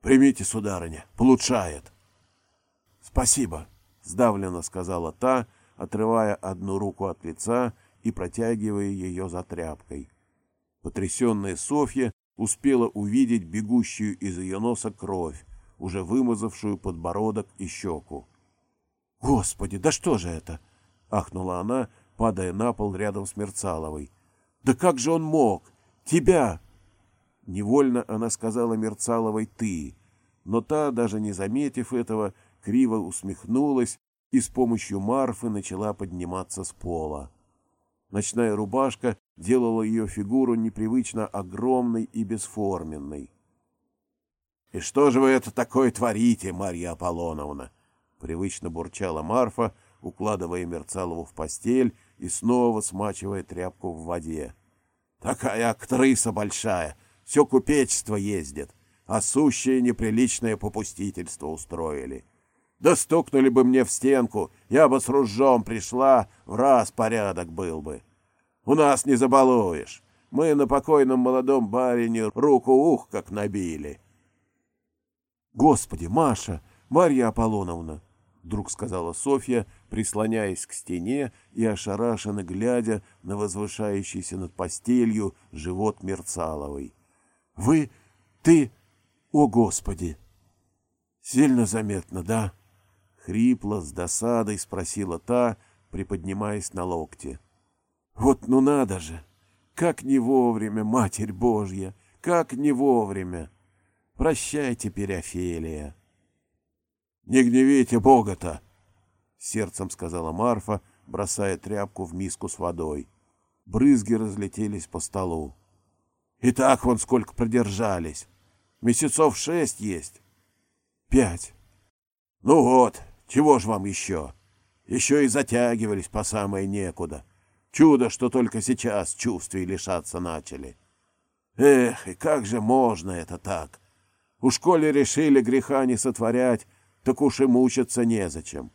«Примите, сударыня, получает!» «Спасибо!» сдавленно сказала та, отрывая одну руку от лица и протягивая ее за тряпкой. Потрясенная Софья успела увидеть бегущую из ее носа кровь, уже вымазавшую подбородок и щеку. «Господи, да что же это?» — ахнула она, падая на пол рядом с Мерцаловой. «Да как же он мог? Тебя!» Невольно она сказала Мерцаловой «ты», но та, даже не заметив этого, криво усмехнулась и с помощью Марфы начала подниматься с пола. Ночная рубашка делала ее фигуру непривычно огромной и бесформенной. — И что же вы это такое творите, Марья Аполлоновна? — привычно бурчала Марфа, укладывая Мерцалову в постель и снова смачивая тряпку в воде. — Такая актриса большая, все купечество ездит, а сущее неприличное попустительство устроили. — да стукнули бы мне в стенку, я бы с ружьем пришла, в раз порядок был бы. У нас не забалуешь. Мы на покойном молодом барине руку ух как набили. — Господи, Маша, Марья Аполлоновна! — вдруг сказала Софья, прислоняясь к стене и ошарашенно глядя на возвышающийся над постелью живот Мерцаловой. — Вы... ты... О, Господи! — Сильно заметно, да? — Хрипло, с досадой спросила та, приподнимаясь на локте. «Вот ну надо же! Как не вовремя, Матерь Божья! Как не вовремя! Прощай теперь, Офелия!» «Не гневите Бога-то!» — сердцем сказала Марфа, бросая тряпку в миску с водой. Брызги разлетелись по столу. «И так вон сколько продержались! Месяцев шесть есть!» «Пять!» «Ну вот, чего ж вам еще? Еще и затягивались по самое некуда. Чудо, что только сейчас чувствий лишаться начали. Эх, и как же можно это так? У школе решили греха не сотворять, так уж и мучиться незачем.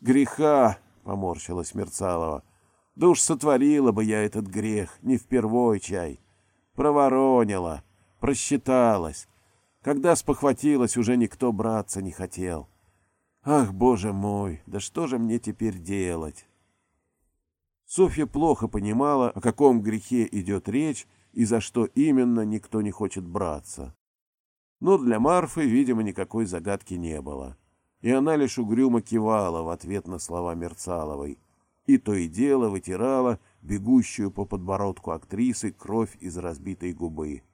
Греха, — поморщилась Мерцалова, — да уж сотворила бы я этот грех, не впервой чай. Проворонила, просчиталась. Когда спохватилась, уже никто браться не хотел. — Ах, боже мой, да что же мне теперь делать? Софья плохо понимала, о каком грехе идет речь и за что именно никто не хочет браться. Но для Марфы, видимо, никакой загадки не было. И она лишь угрюмо кивала в ответ на слова Мерцаловой. И то и дело вытирала бегущую по подбородку актрисы кровь из разбитой губы.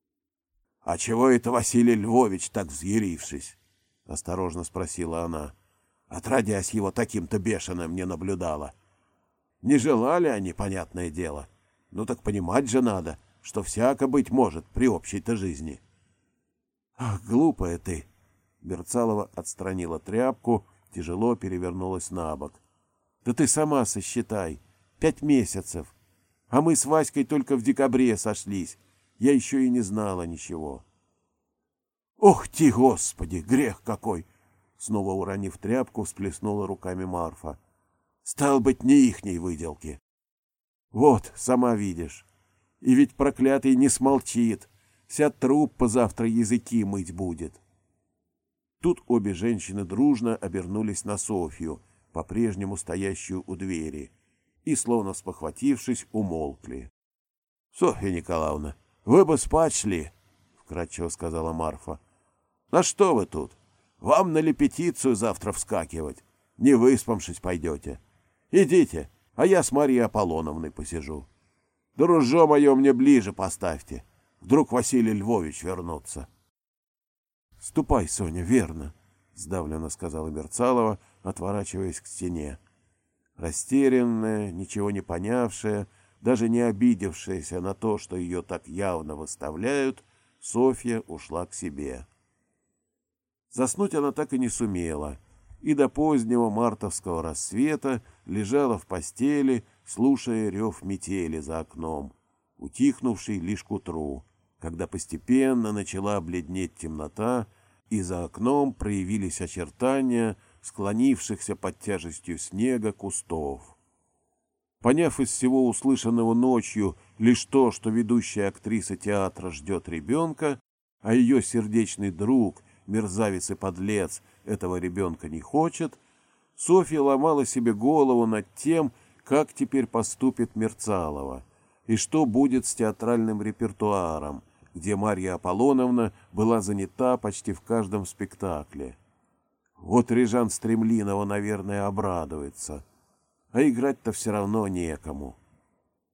— А чего это Василий Львович так взъярившись? — осторожно спросила она. Отродясь его таким-то бешеным не наблюдала. Не желали они, понятное дело. Ну так понимать же надо, что всяко быть может при общей-то жизни. — Ах, глупая ты! — Берцалова отстранила тряпку, тяжело перевернулась на бок. — Да ты сама сосчитай. Пять месяцев. А мы с Васькой только в декабре сошлись. Я еще и не знала ничего. — «Ох ты, Господи, грех какой!» Снова уронив тряпку, всплеснула руками Марфа. «Стал быть, не ихней выделки». «Вот, сама видишь. И ведь проклятый не смолчит. Вся труппа завтра языки мыть будет». Тут обе женщины дружно обернулись на Софью, по-прежнему стоящую у двери, и, словно спохватившись, умолкли. — Софья Николаевна, вы бы спать шли, — вкратчиво сказала Марфа. — На что вы тут? Вам на лепетицию завтра вскакивать. Не выспавшись пойдете. Идите, а я с Марией Аполлоновной посижу. Дружо мое мне ближе поставьте. Вдруг Василий Львович вернутся. — Ступай, Соня, верно, — сдавленно сказала Мерцалова, отворачиваясь к стене. Растерянная, ничего не понявшая, — даже не обидевшаяся на то, что ее так явно выставляют, Софья ушла к себе. Заснуть она так и не сумела, и до позднего мартовского рассвета лежала в постели, слушая рев метели за окном, утихнувший лишь к утру, когда постепенно начала бледнеть темнота, и за окном проявились очертания склонившихся под тяжестью снега кустов. Поняв из всего услышанного ночью лишь то, что ведущая актриса театра ждет ребенка, а ее сердечный друг, мерзавец и подлец, этого ребенка не хочет, Софья ломала себе голову над тем, как теперь поступит Мерцалова, и что будет с театральным репертуаром, где Марья Аполлоновна была занята почти в каждом спектакле. Вот Режан Стремлинова, наверное, обрадуется — а играть-то все равно некому.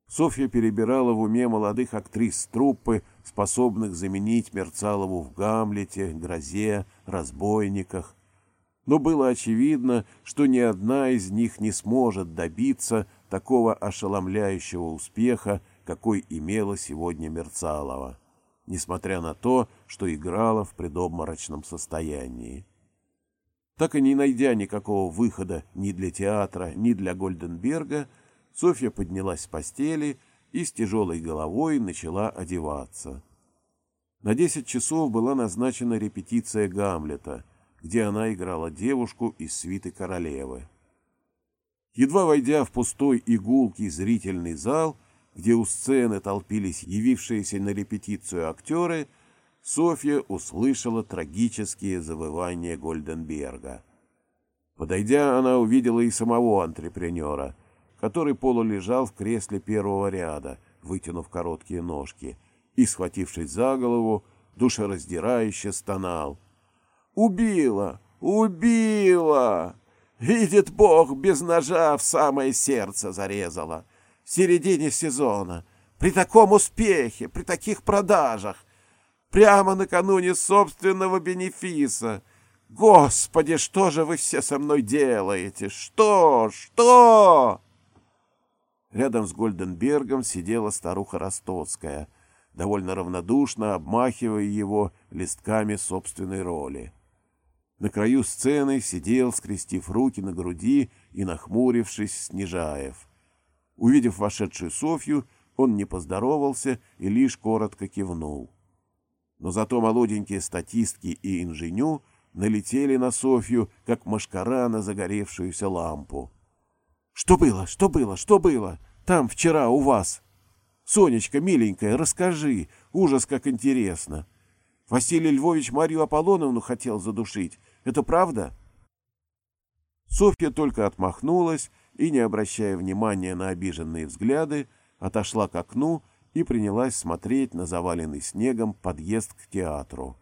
Софья перебирала в уме молодых актрис труппы, способных заменить Мерцалову в «Гамлете», «Грозе», «Разбойниках». Но было очевидно, что ни одна из них не сможет добиться такого ошеломляющего успеха, какой имела сегодня Мерцалова, несмотря на то, что играла в предобморочном состоянии. Так и не найдя никакого выхода ни для театра, ни для Гольденберга, Софья поднялась с постели и с тяжелой головой начала одеваться. На десять часов была назначена репетиция Гамлета, где она играла девушку из свиты королевы. Едва войдя в пустой игулкий зрительный зал, где у сцены толпились явившиеся на репетицию актеры, Софья услышала трагические завывания Гольденберга. Подойдя, она увидела и самого антрепренера, который полулежал в кресле первого ряда, вытянув короткие ножки, и, схватившись за голову, душераздирающе стонал. «Убила! Убила! Видит Бог, без ножа в самое сердце зарезала! В середине сезона! При таком успехе, при таких продажах! Прямо накануне собственного бенефиса. Господи, что же вы все со мной делаете? Что? Что? Рядом с Гольденбергом сидела старуха Ростоцкая, довольно равнодушно обмахивая его листками собственной роли. На краю сцены сидел, скрестив руки на груди и нахмурившись, Снежаев. Увидев вошедшую Софью, он не поздоровался и лишь коротко кивнул но зато молоденькие статистки и инженю налетели на Софью, как машкара на загоревшуюся лампу. «Что было? Что было? Что было? Там вчера у вас!» «Сонечка, миленькая, расскажи, ужас как интересно!» «Василий Львович Марию Аполлоновну хотел задушить, это правда?» Софья только отмахнулась и, не обращая внимания на обиженные взгляды, отошла к окну и принялась смотреть на заваленный снегом подъезд к театру.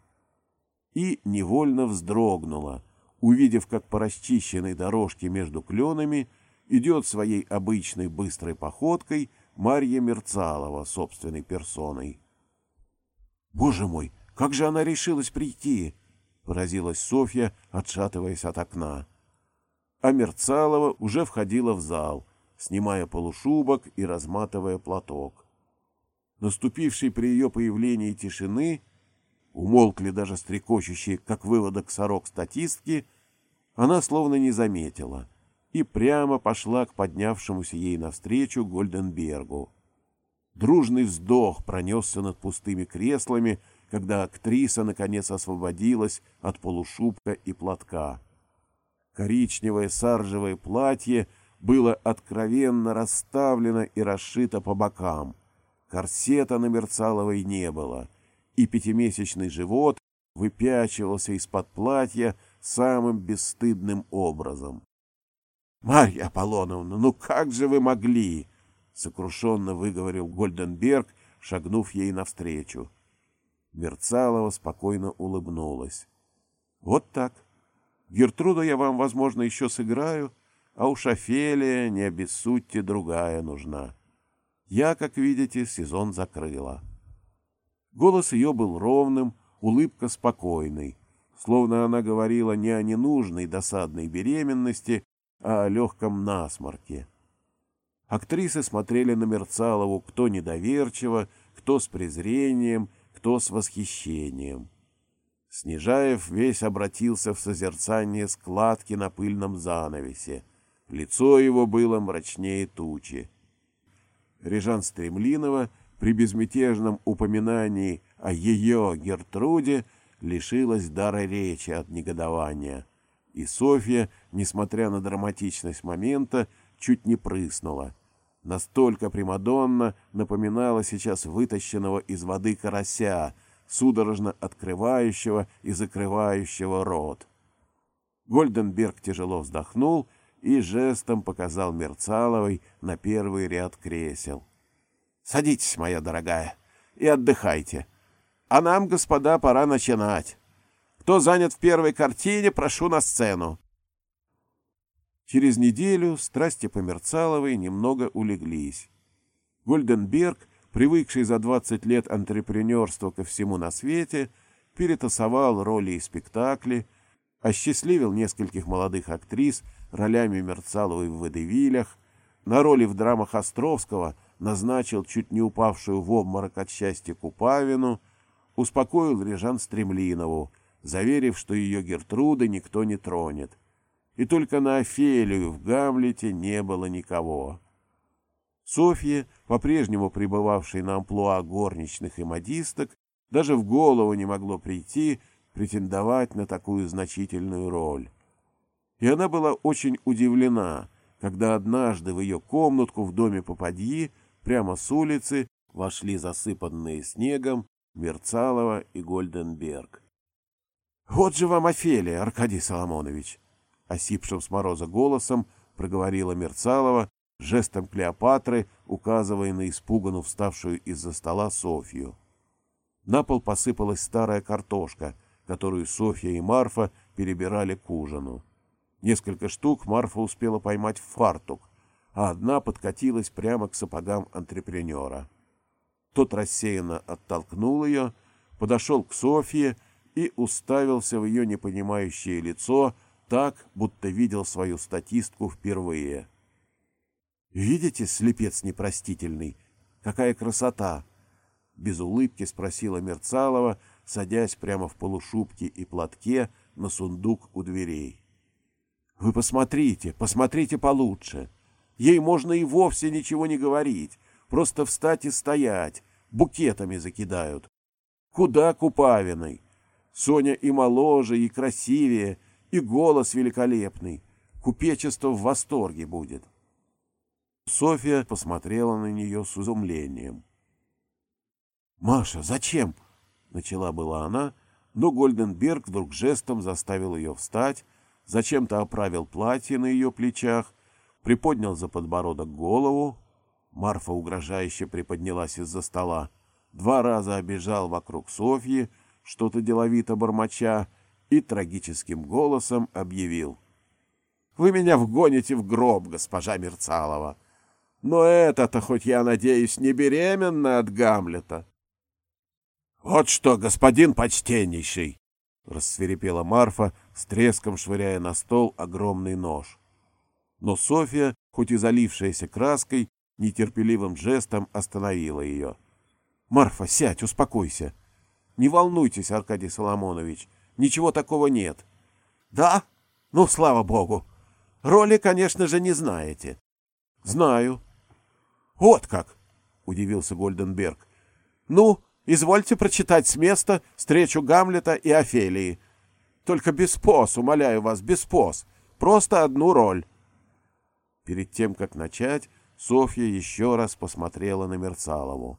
И невольно вздрогнула, увидев, как по расчищенной дорожке между кленами идет своей обычной быстрой походкой Марья Мерцалова собственной персоной. «Боже мой, как же она решилась прийти!» — поразилась Софья, отшатываясь от окна. А Мерцалова уже входила в зал, снимая полушубок и разматывая платок наступившей при ее появлении тишины, умолкли даже стрекочущие, как выводок сорок статистки, она словно не заметила и прямо пошла к поднявшемуся ей навстречу Гольденбергу. Дружный вздох пронесся над пустыми креслами, когда актриса наконец освободилась от полушубка и платка. Коричневое саржевое платье было откровенно расставлено и расшито по бокам. Корсета на Мерцаловой не было, и пятимесячный живот выпячивался из-под платья самым бесстыдным образом. — Марья Аполлоновна, ну как же вы могли? — сокрушенно выговорил Гольденберг, шагнув ей навстречу. Мерцалова спокойно улыбнулась. — Вот так. Гертруда я вам, возможно, еще сыграю, а уж Офелия, не обессудьте, другая нужна. Я, как видите, сезон закрыла. Голос ее был ровным, улыбка спокойной, словно она говорила не о ненужной досадной беременности, о легком насморке. Актрисы смотрели на Мерцалову кто недоверчиво, кто с презрением, кто с восхищением. Снежаев весь обратился в созерцание складки на пыльном занавесе. Лицо его было мрачнее тучи. Режан Стремлинова при безмятежном упоминании о ее Гертруде лишилась дара речи от негодования. И Софья, несмотря на драматичность момента, чуть не прыснула. Настолько Примадонна напоминала сейчас вытащенного из воды карася, судорожно открывающего и закрывающего рот. Гольденберг тяжело вздохнул и жестом показал Мерцаловой на первый ряд кресел. — Садитесь, моя дорогая, и отдыхайте. А нам, господа, пора начинать. Кто занят в первой картине, прошу на сцену. Через неделю страсти по Мерцаловой немного улеглись. Гольденберг, привыкший за 20 лет антрепренерства ко всему на свете, перетасовал роли и спектакли, осчастливил нескольких молодых актрис ролями Мерцаловой в «Водевилях», на роли в драмах Островского назначил чуть не упавшую в обморок от счастья Купавину, успокоил Режан Стремлинову, заверив, что ее Гертруды никто не тронет — и только на Офелию в Гамлете не было никого. Софье, по-прежнему пребывавшей на амплуа горничных и модисток, даже в голову не могло прийти претендовать на такую значительную роль. И она была очень удивлена, когда однажды в ее комнатку в доме Попадьи прямо с улицы вошли засыпанные снегом Мерцалова и Гольденберг. «Вот же вам Офелия, Аркадий Соломонович!» — осипшим с мороза голосом проговорила Мерцалова, жестом Клеопатры, указывая на испуганно вставшую из-за стола Софью. На пол посыпалась старая картошка, которую Софья и Марфа перебирали к ужину. Несколько штук Марфа успела поймать в фартук, а одна подкатилась прямо к сапогам антрепренера. Тот рассеянно оттолкнул ее, подошел к Софье и уставился в ее непонимающее лицо, так, будто видел свою статистку впервые. «Видите, слепец непростительный? Какая красота!» Без улыбки спросила Мерцалова, садясь прямо в полушубке и платке на сундук у дверей. «Вы посмотрите, посмотрите получше. Ей можно и вовсе ничего не говорить, просто встать и стоять, букетами закидают. Куда Купавиной? Соня и моложе, и красивее, и голос великолепный. Купечество в восторге будет. Софья посмотрела на нее с изумлением. «Маша, зачем?» — начала была она, но Гольденберг вдруг жестом заставил ее встать, зачем-то оправил платье на ее плечах, приподнял за подбородок голову. Марфа угрожающе приподнялась из-за стола, два раза обежал вокруг Софьи, что-то деловито бормоча, и трагическим голосом объявил. «Вы меня вгоните в гроб, госпожа Мерцалова. Но это-то, хоть я надеюсь, не беременна от Гамлета». «Вот что, господин почтеннейший!» — рассверепела Марфа, с треском швыряя на стол огромный нож. Но Софья, хоть и залившаяся краской, нетерпеливым жестом остановила ее. «Марфа, сядь, успокойся. Не волнуйтесь, Аркадий Соломонович, Ничего такого нет. Да? Ну, слава богу. Роли, конечно же, не знаете. Знаю. Вот как, удивился Гольденберг. Ну, Извольте прочитать с места встречу Гамлета и Офелии. Только без поз, умоляю вас, без поз. Просто одну роль. Перед тем, как начать, Софья еще раз посмотрела на Мерцалову.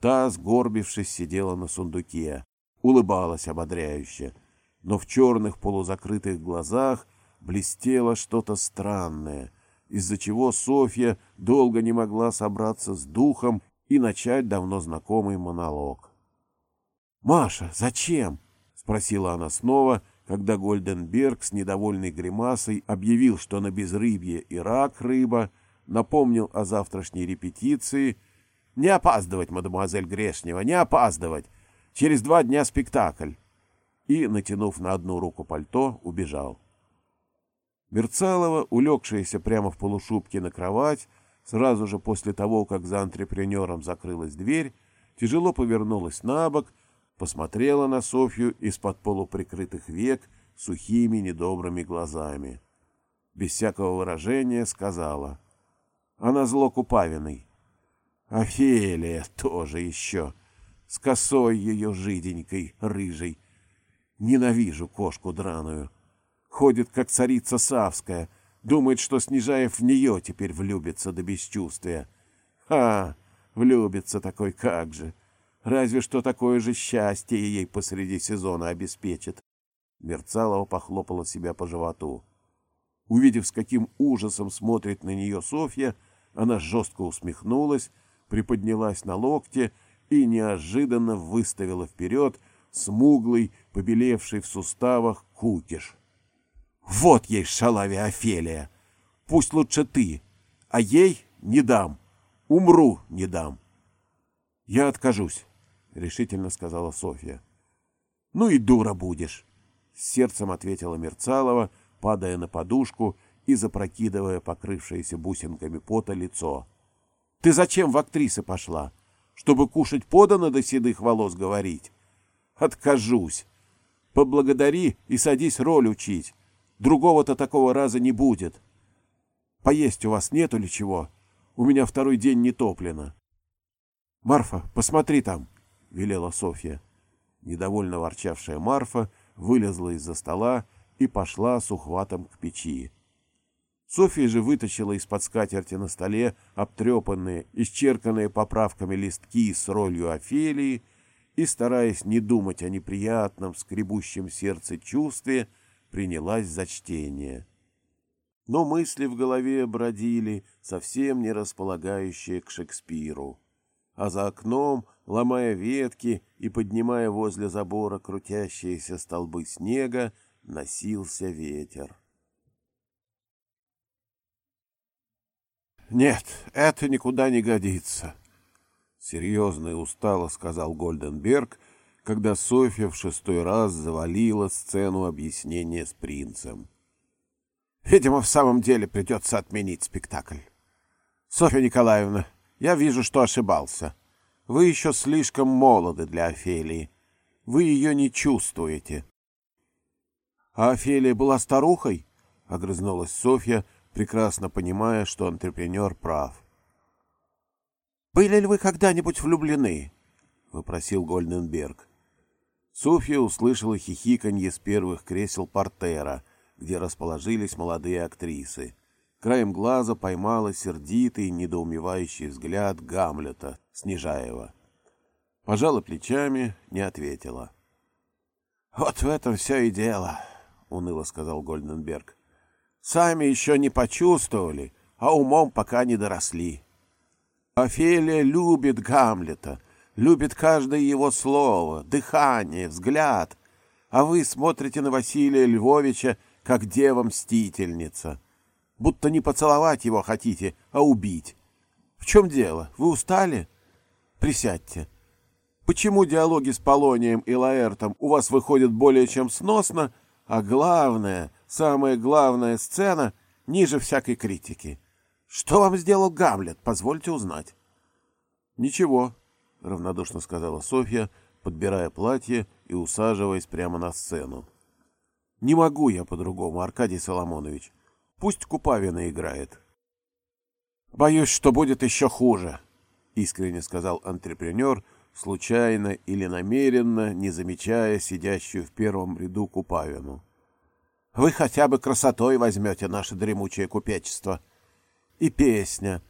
Та, сгорбившись, сидела на сундуке, улыбалась ободряюще, но в черных полузакрытых глазах блестело что-то странное, из-за чего Софья долго не могла собраться с духом и начать давно знакомый монолог. «Маша, зачем?» — спросила она снова, когда Гольденберг с недовольной гримасой объявил, что на безрыбье и рак рыба, напомнил о завтрашней репетиции. «Не опаздывать, мадемуазель Грешнева, не опаздывать! Через два дня спектакль!» И, натянув на одну руку пальто, убежал. Мерцалова, улегшаяся прямо в полушубке на кровать, сразу же после того, как за антрепренером закрылась дверь, тяжело повернулась на бок, посмотрела на Софью из-под полуприкрытых век сухими недобрыми глазами. Без всякого выражения сказала. Она зло Купавиной. Офелия тоже еще, с косой ее жиденькой, рыжей. Ненавижу кошку драную. Ходит, как царица Савская, думает, что Снежаев в нее теперь влюбится до бесчувствия. А, влюбится такой как же. Разве что такое же счастье ей посреди сезона обеспечит. Мерцалова похлопала себя по животу. Увидев, с каким ужасом смотрит на нее Софья, она жестко усмехнулась, приподнялась на локте и неожиданно выставила вперед смуглый, побелевший в суставах кукиш. Вот ей шалаве Офелия. Пусть лучше ты, а ей не дам. Умру не дам. Я откажусь, — решительно сказала Софья. Ну и дура будешь, — с сердцем ответила Мерцалова, падая на подушку и запрокидывая покрывшееся бусинками пота лицо. Ты зачем в актрисы пошла? Чтобы кушать подано до седых волос говорить? Откажусь. Поблагодари и садись роль учить. Другого-то такого раза не будет. Поесть у вас нету ли чего? У меня второй день не топлено. — Марфа, посмотри там, — велела Софья. Недовольно ворчавшая Марфа вылезла из-за стола и пошла с ухватом к печи. Софья же вытащила из-под скатерти на столе обтрепанные, исчерканные поправками листки с ролью Офелии и, стараясь не думать о неприятном, скребущем сердце чувстве, — принялась за чтение. Но мысли в голове бродили, совсем не располагающие к Шекспиру. А за окном, ломая ветки и поднимая возле забора крутящиеся столбы снега, носился ветер. «Нет, это никуда не годится», — серьезно и устало сказал Гольденберг, — когда Софья в шестой раз завалила сцену объяснения с принцем. «Видимо, в самом деле придется отменить спектакль. Софья Николаевна, я вижу, что ошибался. Вы еще слишком молоды для Офелии. Вы ее не чувствуете». «А Офелия была старухой?» — огрызнулась Софья, прекрасно понимая, что антрепренер прав. «Были ли вы когда-нибудь влюблены?» — вопросил Гольденберг. Софья услышала хихиканье с первых кресел портера, где расположились молодые актрисы. Краем глаза поймала сердитый, недоумевающий взгляд Гамлета, Снежаева. Пожала плечами, не ответила. — Вот в этом все и дело, — уныло сказал Гольденберг. — Сами еще не почувствовали, а умом пока не доросли. Офелия любит Гамлета — любит каждое его слово, дыхание, взгляд, а вы смотрите на Василия Львовича как дева-мстительница. Будто не поцеловать его хотите, а убить. В чем дело? Вы устали? Присядьте. Почему диалоги с Полонием и Лаэртом у вас выходят более чем сносно, а главная, самая главная сцена ниже всякой критики? Что вам сделал Гамлет, позвольте узнать? Ничего, — равнодушно сказала Софья, подбирая платье и усаживаясь прямо на сцену. — Не могу я по-другому, Аркадий Соломонович. Пусть Купавина играет. — Боюсь, что будет еще хуже, — искренне сказал антрепренер, случайно или намеренно, не замечая сидящую в первом ряду Купавину. «Вы хотя бы красотой возьмете наше дремучее купечество. И песня.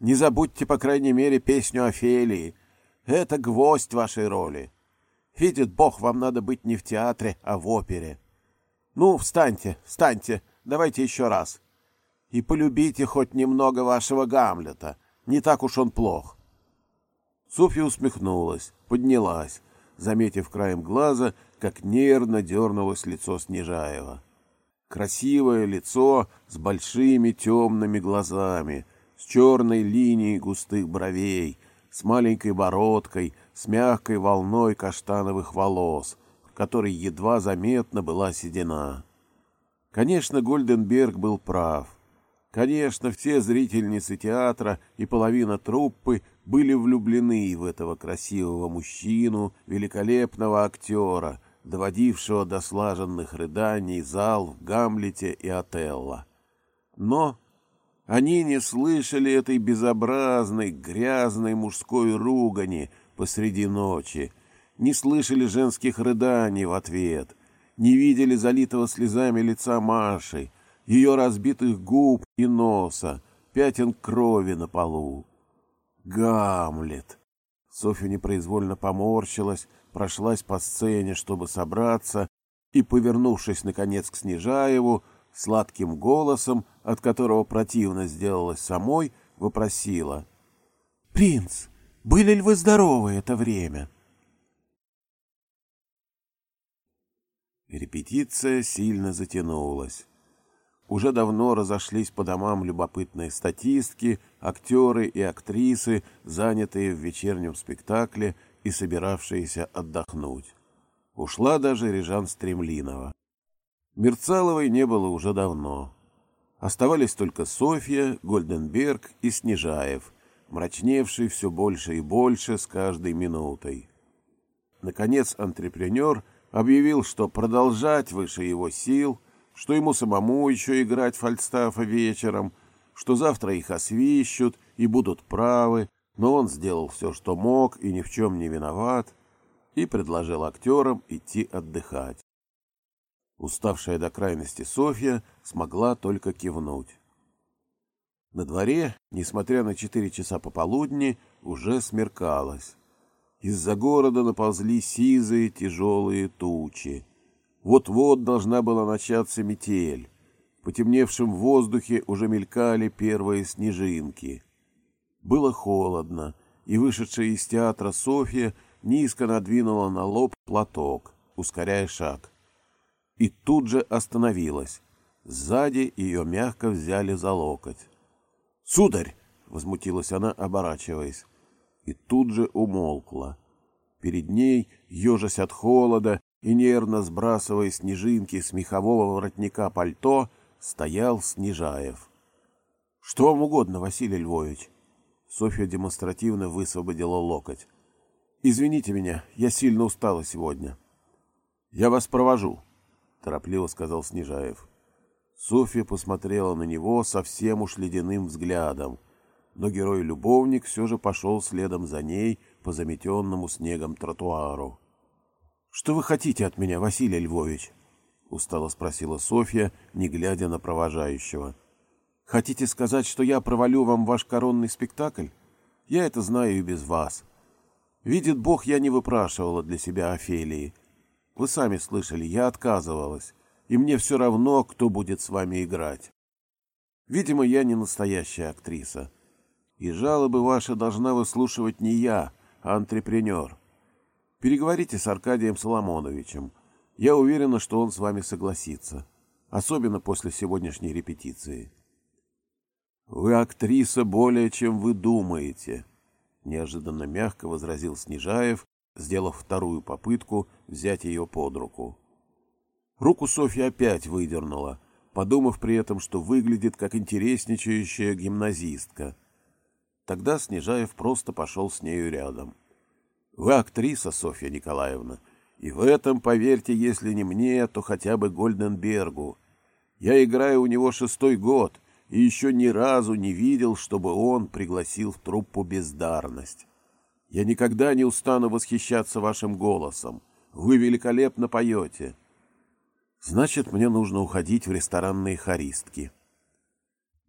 Не забудьте, по крайней мере, песню Офелии. Это гвоздь вашей роли. Видит Бог, вам надо быть не в театре, а в опере. Ну, встаньте, встаньте, давайте еще раз. И полюбите хоть немного вашего Гамлета. Не так уж он плох. Софья усмехнулась, поднялась, заметив краем глаза, как нервно дернулось лицо Снежаева. Красивое лицо с большими темными глазами, с черной линией густых бровей, с маленькой бородкой, с мягкой волной каштановых волос, в которой едва заметно была седина. Конечно, Гольденберг был прав. Конечно, все зрительницы театра и половина труппы были влюблены в этого красивого мужчину, великолепного актера, доводившего до слаженных рыданий зал в Гамлете и Отелло. Но они не слышали этой безобразной, грязной мужской ругани посреди ночи, не слышали женских рыданий в ответ, не видели залитого слезами лица Маши, ее разбитых губ и носа, пятен крови на полу. Гамлет! Софья непроизвольно поморщилась, прошлась по сцене, чтобы собраться, и, повернувшись, наконец, к Снежаеву, сладким голосом, от которого противно сделалось самой, вопросила. «Принц, были ли вы здоровы это время?» Репетиция сильно затянулась. Уже давно разошлись по домам любопытные статистки, актеры и актрисы, занятые в вечернем спектакле и собиравшиеся отдохнуть. Ушла даже Режан Стремлинова. Мерцаловой не было уже давно. Оставались только Софья, Гольденберг и Снежаев, мрачневший все больше и больше с каждой минутой. Наконец антрепренер объявил, что продолжать выше его сил — что ему самому еще играть Фальстафа вечером, что завтра их освищут и будут правы, но он сделал все, что мог и ни в чем не виноват, и предложил актерам идти отдыхать. Уставшая до крайности Софья смогла только кивнуть. На дворе, несмотря на четыре часа пополудни, уже смеркалось. Из-за города наползли сизые тяжелые тучи. Вот-вот должна была начаться метель. В потемневшем воздухе уже мелькали первые снежинки. Было холодно, и вышедшая из театра Софья низко надвинула на лоб платок, ускоряя шаг. И тут же остановилась. Сзади ее мягко взяли за локоть. «Сударь!» — возмутилась она, оборачиваясь. И тут же умолкла. Перед ней, ежась от холода, и, нервно сбрасывая снежинки с мехового воротника пальто, стоял Снежаев. — Что вам угодно, Василий Львович? Софья демонстративно высвободила локоть. — Извините меня, я сильно устала сегодня. — Я вас провожу, — торопливо сказал Снежаев. Софья посмотрела на него совсем уж ледяным взглядом, но герой-любовник все же пошел следом за ней по заметенному снегом тротуару. Что вы хотите от меня, Василий Львович? устало спросила Софья, не глядя на провожающего. Хотите сказать, что я провалю вам ваш коронный спектакль? Я это знаю и без вас. Видит Бог, я не выпрашивала для себя Офелии. Вы сами слышали, я отказывалась, и мне все равно, кто будет с вами играть. Видимо, я не настоящая актриса. И жалобы ваши должна выслушивать не я, а антрепренер. Переговорите с Аркадием Соломоновичем. Я уверена, что он с вами согласится. Особенно после сегодняшней репетиции. «Вы актриса более, чем вы думаете», — неожиданно мягко возразил Снежаев, сделав вторую попытку взять ее под руку. Руку Софья опять выдернула, подумав при этом, что выглядит как интересничающая гимназистка. Тогда Снежаев просто пошел с нею рядом. — вы актриса, Софья Николаевна, и в этом, поверьте, если не мне, то хотя бы Гольденбергу. Я играю у него шестой год и еще ни разу не видел, чтобы он пригласил в труппу бездарность. Я никогда не устану восхищаться вашим голосом. Вы великолепно поете. Значит, мне нужно уходить в ресторанные харистки.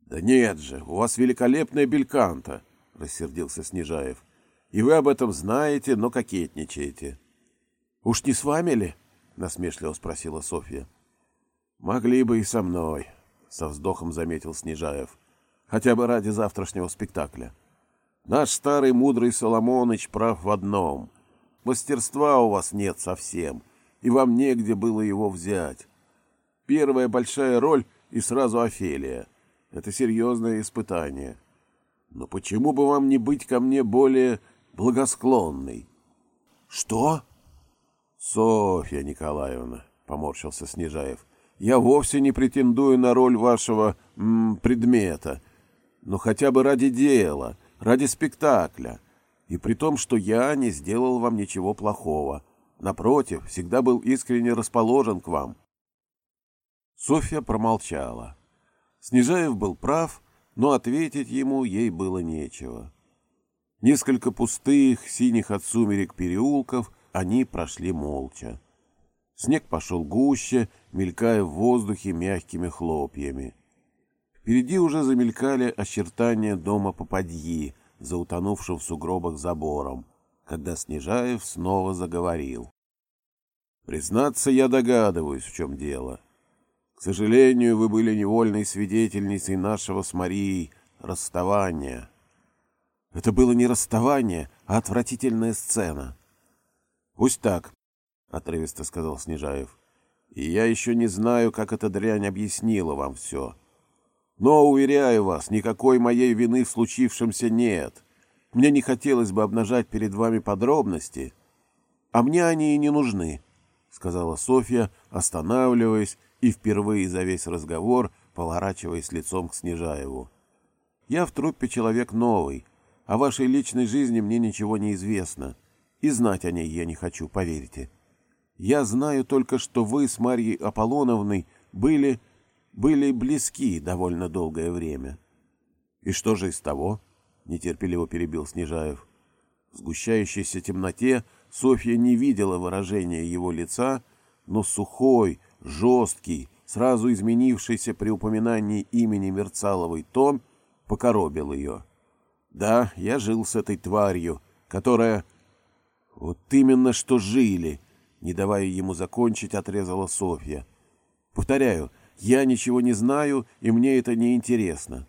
Да нет же, у вас великолепная бельканта, рассердился Снежаев. И вы об этом знаете, но кокетничаете. Уж не с вами ли? насмешливо спросила Софья. Могли бы и со мной, со вздохом заметил Снежаев. Хотя бы ради завтрашнего спектакля. Наш старый мудрый Соломоныч прав в одном. Мастерства у вас нет совсем, и вам негде было его взять. Первая большая роль и сразу Офелия. Это серьезное испытание. Но почему бы вам не быть ко мне более благосклонной? — Что? — Софья Николаевна, — поморщился Снежаев, — я вовсе не претендую на роль вашего м, предмета, но хотя бы ради дела — ради спектакля, и при том, что я не сделал вам ничего плохого. Напротив, всегда был искренне расположен к вам. Софья промолчала. Снежаев был прав, но ответить ему ей было нечего. Несколько пустых, синих от сумерек переулков они прошли молча. Снег пошел гуще, мелькая в воздухе мягкими хлопьями. Впереди уже замелькали очертания дома попадьи, за утонувшим в сугробах забором, когда Снежаев снова заговорил. «Признаться, я догадываюсь, в чем дело. К сожалению, вы были невольной свидетельницей нашего с Марией расставания. Это было не расставание, а отвратительная сцена. Пусть так, — отрывисто сказал Снежаев. И я еще не знаю, как эта дрянь объяснила вам все. — но, уверяю вас, никакой моей вины в случившемся нет. Мне не хотелось бы обнажать перед вами подробности, а мне они и не нужны, — сказала Софья, останавливаясь и впервые за весь разговор поворачиваясь лицом к Снежаеву. «Я в труппе человек новый, о вашей личной жизни мне ничего не известно, и знать о ней я не хочу, поверьте. Я знаю только, что вы с Марьей Аполлоновной были были близки довольно долгое время. И что же из того? нетерпеливо перебил Снежаев. В сгущающейся темноте Софья не видела выражения его лица, но сухой, жесткий, сразу изменившийся при упоминании имени Мерцаловой тон покоробил ее. Да, я жил с этой тварью, которая... Вот именно что жили, не давая ему закончить, отрезала Софья. Повторяю, я ничего не знаю, и мне это не интересно.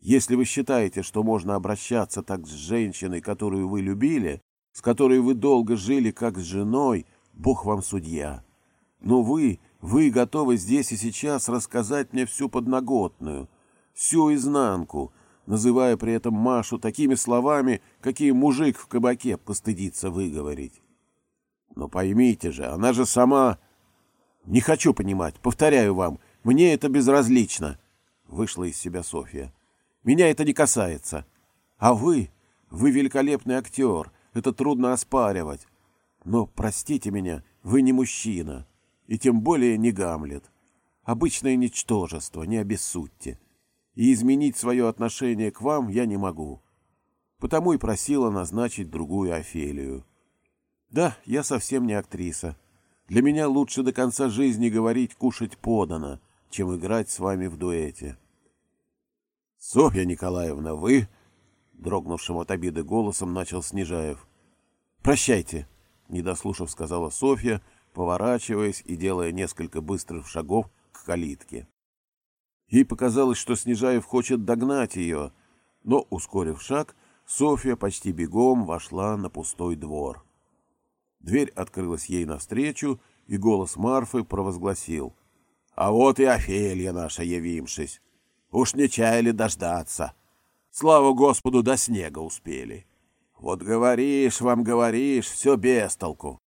Если вы считаете, что можно обращаться так с женщиной, которую вы любили, с которой вы долго жили как с женой, Бог вам судья. Но вы, вы готовы здесь и сейчас рассказать мне всю подноготную, всю изнанку, называя при этом Машу такими словами, какие мужик в кабаке постыдится выговорить. Но поймите же, она же сама... Не хочу понимать, повторяю вам, мне это безразлично, — вышла из себя Софья. Меня это не касается. А вы, вы великолепный актер, это трудно оспаривать. Но, простите меня, вы не мужчина, и тем более не Гамлет. Обычное ничтожество, не обессудьте. И изменить свое отношение к вам я не могу. Потому и просила назначить другую Офелию. Да, я совсем не актриса. Для меня лучше до конца жизни говорить «кушать подано», чем играть с вами в дуэте. — Софья Николаевна, вы... — дрогнувшим от обиды голосом начал Снежаев. — Прощайте, — не дослушав, сказала Софья, поворачиваясь и делая несколько быстрых шагов к калитке. Ей показалось, что Снежаев хочет догнать ее, но, ускорив шаг, Софья почти бегом вошла на пустой двор. Дверь открылась ей навстречу, и голос Марфы провозгласил — а вот и Офелия наша явимшись. Уж не чаяли дождаться. Слава Господу, до снега успели. Вот говоришь вам, говоришь, все без толку.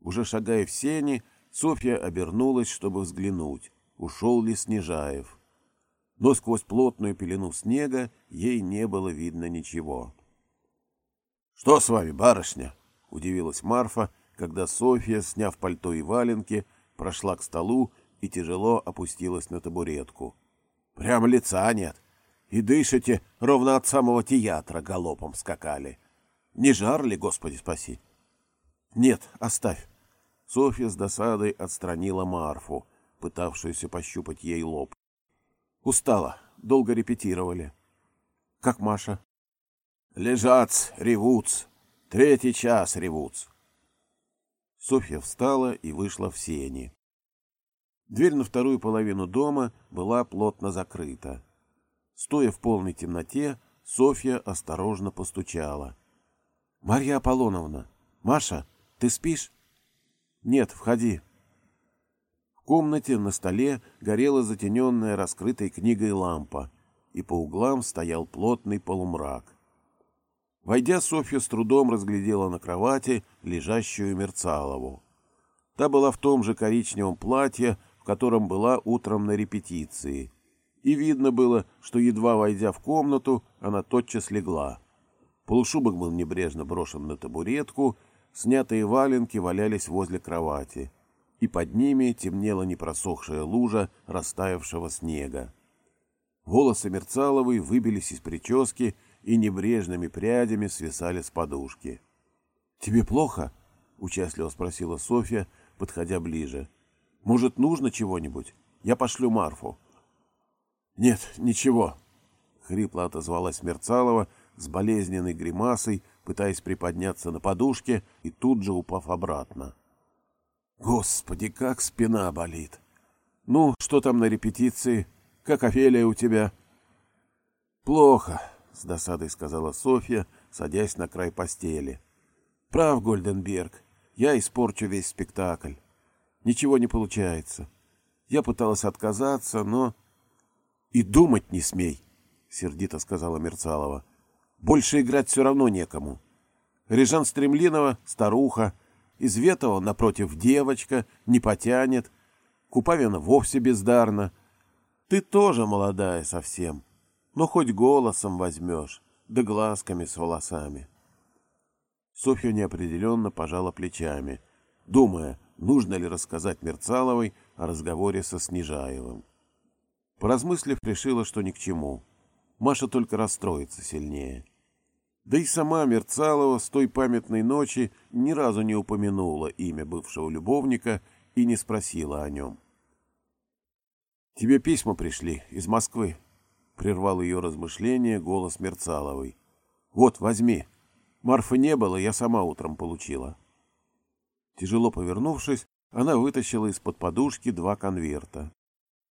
Уже шагая в сени, Софья обернулась, чтобы взглянуть, ушел ли Снежаев. Но сквозь плотную пелену снега ей не было видно ничего. — Что с вами, барышня? — удивилась Марфа, когда Софья, сняв пальто и валенки, прошла к столу и тяжело опустилась на табуретку. Прям лица нет. И дышите, ровно от самого театра галопом скакали. Не жар ли, Господи спаси? Нет, оставь. Софья с досадой отстранила Марфу, пытавшуюся пощупать ей лоб. Устала, долго репетировали. Как Маша? Лежат, ревут. Третий час ревут. Софья встала и вышла в сени. Дверь на вторую половину дома была плотно закрыта. Стоя в полной темноте, Софья осторожно постучала. — Марья Аполлоновна! Маша, ты спишь? — Нет, входи. В комнате на столе горела затененная раскрытой книгой лампа, и по углам стоял плотный полумрак. Войдя, Софья с трудом разглядела на кровати лежащую Мерцалову. Та была в том же коричневом платье, в котором была утром на репетиции — и видно было, что, едва войдя в комнату, она тотчас легла. Полушубок был небрежно брошен на табуретку, снятые валенки валялись возле кровати, и под ними темнела непросохшая лужа растаявшего снега. Волосы Мерцаловой выбились из прически и небрежными прядями свисали с подушки. — Тебе плохо? — участливо спросила Софья, подходя ближе. — Может, нужно чего-нибудь? Я пошлю Марфу. — «Нет, ничего», — хрипло отозвалась Мерцалова с болезненной гримасой, пытаясь приподняться на подушке и тут же упав обратно. «Господи, как спина болит! Ну, что там на репетиции? Как Офелия у тебя?» «Плохо», — с досадой сказала Софья, садясь на край постели. «Прав, Гольденберг, я испорчу весь спектакль. Ничего не получается. Я пыталась отказаться, но «И думать не смей», — сердито сказала Мерцалова. «Больше играть все равно некому. Режан Стремлинова — старуха, Изветова, напротив, девочка, не потянет, Купавина вовсе бездарна. Ты тоже молодая совсем, но хоть голосом возьмешь, да глазками с волосами». Софья неопределенно пожала плечами, думая, нужно ли рассказать Мерцаловой о разговоре со Снежаевым. Поразмыслив, решила, что ни к чему. Маша только расстроится сильнее. Да и сама Мерцалова с той памятной ночи ни разу не упомянула имя бывшего любовника и не спросила о нем. «Тебе письма пришли из Москвы», — прервал ее размышление голос Мерцаловой. «Вот, возьми. Марфы не было, я сама утром получила». Тяжело повернувшись, она вытащила из-под подушки два конверта.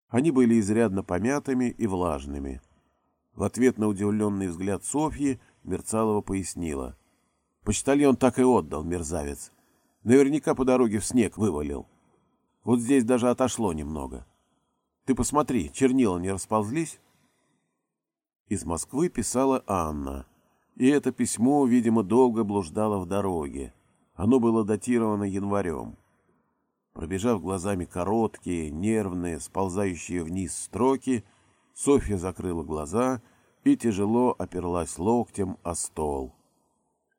Они были изрядно помятыми и влажными. В ответ на удивленный взгляд Софьи Мерцалова пояснила. Почтальон так и отдал, мерзавец. Наверняка по дороге в снег вывалил. Вот здесь даже отошло немного. Ты посмотри, чернила не расползлись? Из Москвы писала Анна. И это письмо, видимо, долго блуждало в дороге. Оно было датировано январем. Пробежав глазами короткие, нервные, сползающие вниз строки, Софья закрыла глаза и тяжело оперлась локтем о стол.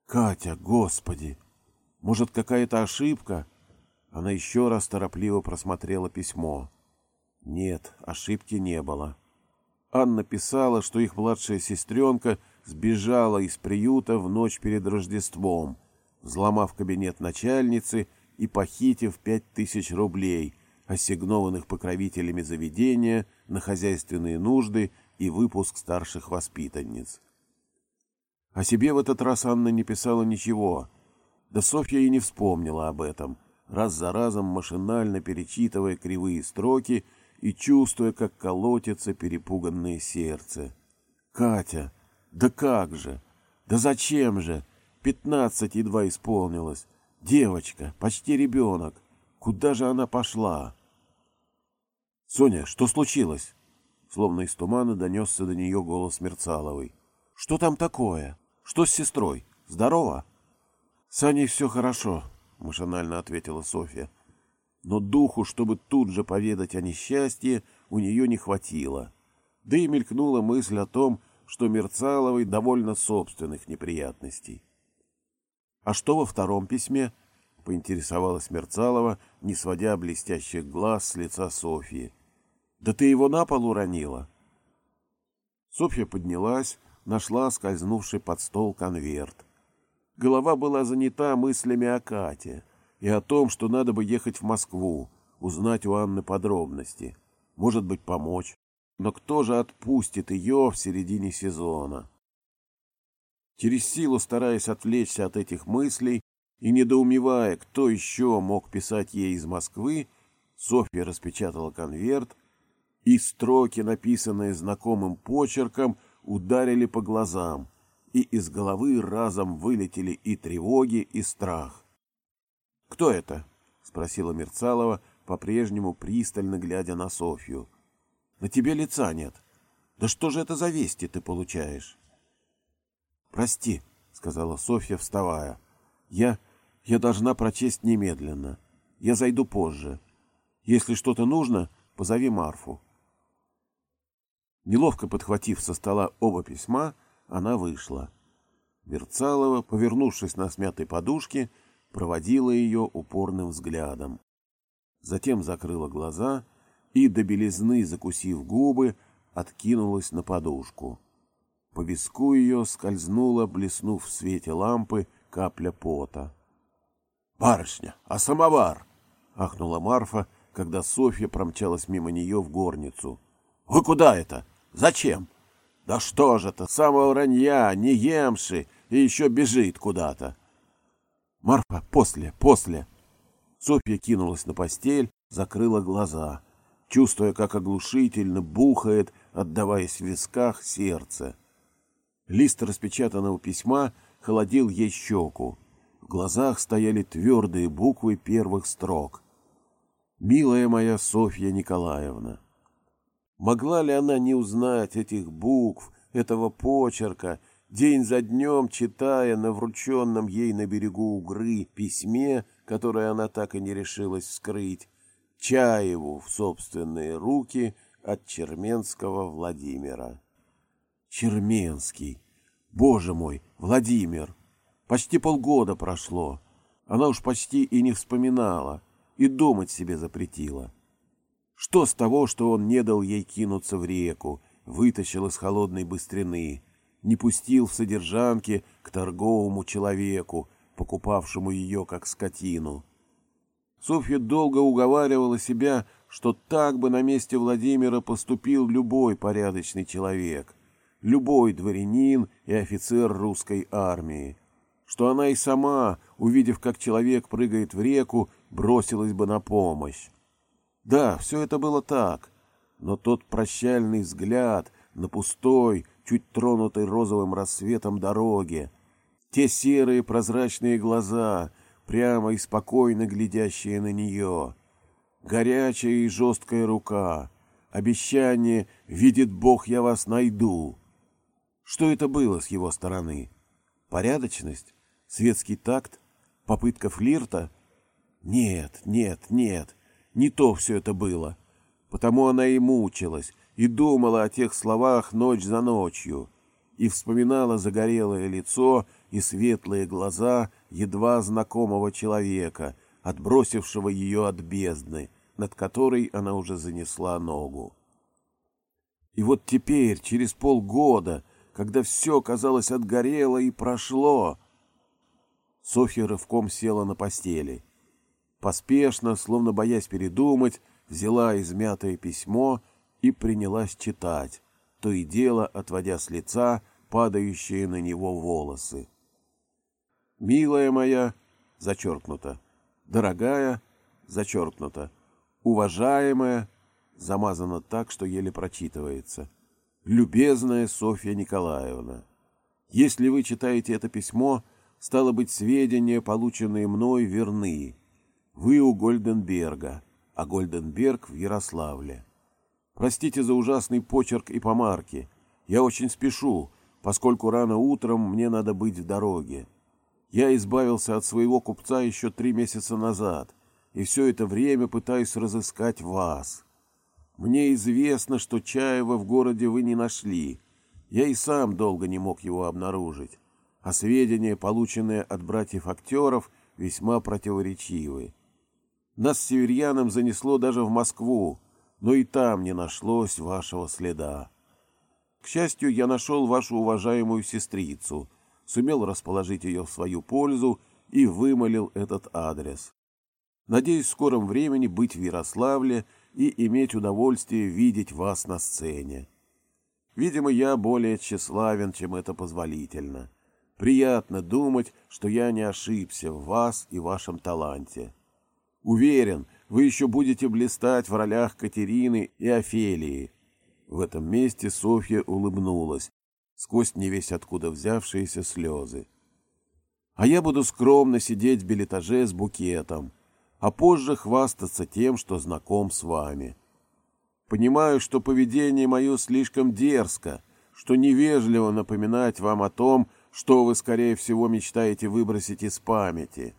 «Катя, господи! Может, какая-то ошибка?» Она еще раз торопливо просмотрела письмо. Нет, ошибки не было. Анна писала, что их младшая сестренка сбежала из приюта в ночь перед Рождеством, взломав кабинет начальницы и похитив пять тысяч рублей, ассигнованных покровителями заведения на хозяйственные нужды и выпуск старших воспитанниц. О себе в этот раз Анна не писала ничего, да Софья и не вспомнила об этом, раз за разом машинально перечитывая кривые строки и чувствуя, как колотится перепуганное сердце. «Катя! Да как же! Да зачем же? Пятнадцать едва исполнилось!» Девочка, почти ребенок. Куда же она пошла? «Соня, что случилось?» Словно из тумана донесся до нее голос Мерцаловой. «Что там такое? Что с сестрой? Здорово?» «С Аней все хорошо», — машинально ответила Софья. Но духу, чтобы тут же поведать о несчастье, у нее не хватило. Да и мелькнула мысль о том, что Мерцаловой довольно собственных неприятностей. «А что во втором письме?» — поинтересовалась Мерцалова, не сводя блестящих глаз с лица Софьи. «Да ты его на пол уронила!» Софья поднялась, нашла скользнувший под стол конверт. Голова была занята мыслями о Кате и о том, что надо бы ехать в Москву, узнать у Анны подробности, может быть, помочь. Но кто же отпустит ее в середине сезона? Через силу, стараясь отвлечься от этих мыслей и недоумевая, кто еще мог писать ей из Москвы, Софья распечатала конверт, и строки, написанные знакомым почерком, ударили по глазам, и из головы разом вылетели и тревоги, и страх. «Кто это?» — спросила Мерцалова, по-прежнему пристально глядя на Софью. «На тебе лица нет. Да что же это за вести ты получаешь?» «Прости», — сказала Софья, вставая. «Я... я должна прочесть немедленно. Я зайду позже. Если что-то нужно, позови Марфу». Неловко подхватив со стола оба письма, она вышла. Мерцалова, повернувшись на смятой подушке, проводила ее упорным взглядом. Затем закрыла глаза и, до белизны закусив губы, откинулась на подушку. По виску ее скользнула, блеснув в свете лампы, капля пота. — Барышня, а самовар? — ахнула Марфа, когда Софья промчалась мимо нее в горницу. — Вы куда это? Зачем? — Да что же это, самого ранья, не емши, и еще бежит куда-то. — Марфа, после, после. Софья кинулась на постель, закрыла глаза, чувствуя, как оглушительно бухает, отдаваясь в висках, сердце. Лист распечатанного письма холодил ей щеку. В глазах стояли твердые буквы первых строк. «Милая моя Софья Николаевна». Могла ли она не узнать этих букв, этого почерка, день за днем читая на врученном ей на берегу Угры письме, которое она так и не решилась вскрыть, Чаеву в собственные руки от Черменского Владимира. Черменский! Боже мой, Владимир! Почти полгода прошло. Она уж почти и не вспоминала, и думать себе запретила. Что с того, что он не дал ей кинуться в реку, вытащил из холодной быстрины, не пустил в содержанке к торговому человеку, покупавшему ее как скотину. Софья долго уговаривала себя, что так бы на месте Владимира поступил любой порядочный человек, любой дворянин и офицер русской армии, что она и сама, увидев, как человек прыгает в реку, бросилась бы на помощь. Да, все это было так, но тот прощальный взгляд на пустой, чуть тронутой розовым рассветом дороге, те серые прозрачные глаза, прямо и спокойно глядящие на нее, горячая и жесткая рука, обещание «Видит Бог, я вас найду». Что это было с его стороны? Порядочность? Светский такт? Попытка флирта? Нет, нет, нет, не то все это было. Потому она и мучилась, и думала о тех словах ночь за ночью, и вспоминала загорелое лицо и светлые глаза едва знакомого человека, отбросившего ее от бездны, над которой она уже занесла ногу. И вот теперь, через полгода, когда все, казалось, отгорело и прошло, Софья рывком села на постели. Поспешно, словно боясь передумать, взяла измятое письмо и принялась читать, то и дело отводя с лица падающие на него волосы. «Милая моя» зачеркнуто, «дорогая» зачеркнуто, «уважаемая» замазано так, что еле прочитывается, «любезная Софья Николаевна». Если вы читаете это письмо, стало быть, сведения, полученные мной, верны. Вы у Гольденберга, а Гольденберг в Ярославле. Простите за ужасный почерк и помарки. Я очень спешу, поскольку рано утром мне надо быть в дороге. Я избавился от своего купца еще три месяца назад, и все это время пытаюсь разыскать вас. Мне известно, что Чаева в городе вы не нашли. Я и сам долго не мог его обнаружить, а сведения, полученные от братьев-актеров, весьма противоречивы. Нас с северьяном занесло даже в Москву, но и там не нашлось вашего следа. К счастью, я нашел вашу уважаемую сестрицу, сумел расположить ее в свою пользу и вымолил этот адрес. Надеюсь в скором времени быть в Ярославле и иметь удовольствие видеть вас на сцене. Видимо, я более тщеславен, чем это позволительно. Приятно думать, что я не ошибся в вас и вашем таланте. Уверен, вы еще будете блистать в ролях Катерины и Офелии. В этом месте Софья улыбнулась, сквозь не весь откуда взявшиеся слезы. А я буду скромно сидеть в билетаже с букетом, а позже хвастаться тем, что знаком с вами. Понимаю, что поведение мое слишком дерзко, что невежливо напоминать вам о том, что вы, скорее всего, мечтаете выбросить из памяти.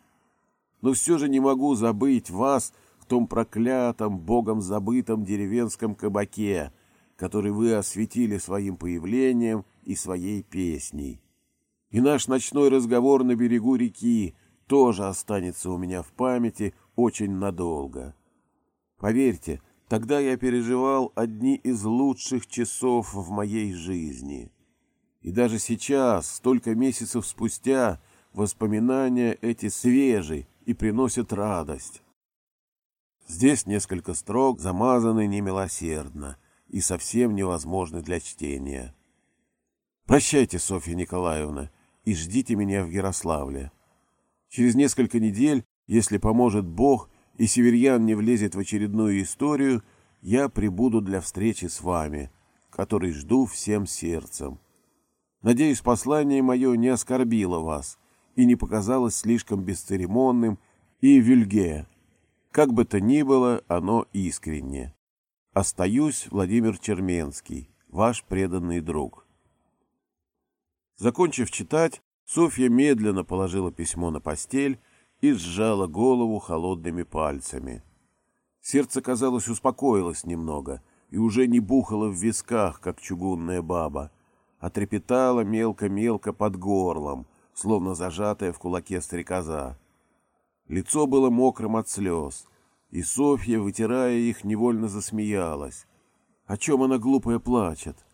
Но все же не могу забыть вас том проклятом, богом забытом деревенском кабаке, который вы осветили своим появлением и своей песней. И наш ночной разговор на берегу реки тоже останется у меня в памяти очень надолго. Поверьте, тогда я переживал одни из лучших часов в моей жизни. И даже сейчас, столько месяцев спустя, воспоминания эти свежи и приносят радость. Здесь несколько строк замазаны немилосердно и совсем невозможны для чтения. Прощайте, Софья Николаевна, и ждите меня в Ярославле. Через несколько недель, если поможет Бог и Северьян не влезет в очередную историю, я прибуду для встречи с вами, который жду всем сердцем. Надеюсь, послание мое не оскорбило вас и не показалось слишком бесцеремонным и вюльге. Как бы то ни было, оно искренне. Остаюсь, Владимир Черменский, ваш преданный друг. Закончив читать, Софья медленно положила письмо на постель и сжала голову холодными пальцами. Сердце, казалось, успокоилось немного и уже не бухало в висках, как чугунная баба, а трепетало мелко-мелко под горлом, словно зажатая в кулаке стрекоза. Лицо было мокрым от слез, и Софья, вытирая их, невольно засмеялась. О чем она глупая плачет?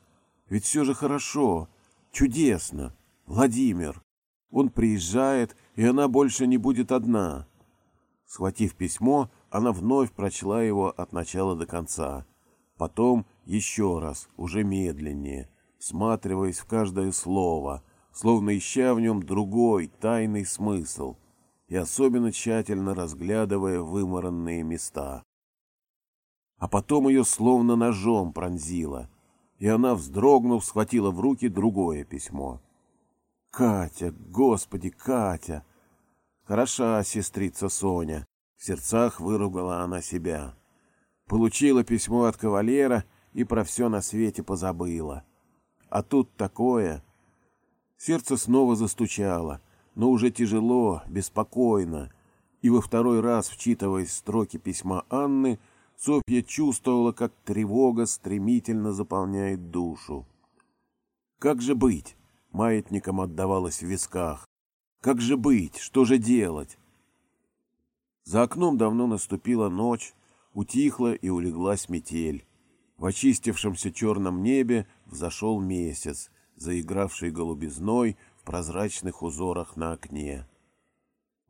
Ведь все же хорошо, Чудесно! Владимир! Он приезжает, и она больше не будет одна. Схватив письмо, она вновь прочла его от начала до конца. Потом еще раз, уже медленнее, всматриваясь в каждое слово, словно ища в нем другой, тайный смысл, и особенно тщательно разглядывая выморанные места. А потом ее словно ножом пронзило — и она, вздрогнув, схватила в руки другое письмо. «Катя, господи, Катя!» «Хороша сестрица Соня!» В сердцах выругала она себя. Получила письмо от кавалера и про все на свете позабыла. А тут такое... Сердце снова застучало, но уже тяжело, беспокойно, и во второй раз, вчитываясь в строки письма Анны, Софья чувствовала, как тревога стремительно заполняет душу. Как же быть? Маятником отдавалось в висках. Как же быть? Что же делать? За окном давно наступила ночь, утихла и улеглась метель. В очистившемся черном небе взошел месяц, заигравший голубизной прозрачных узорах на окне.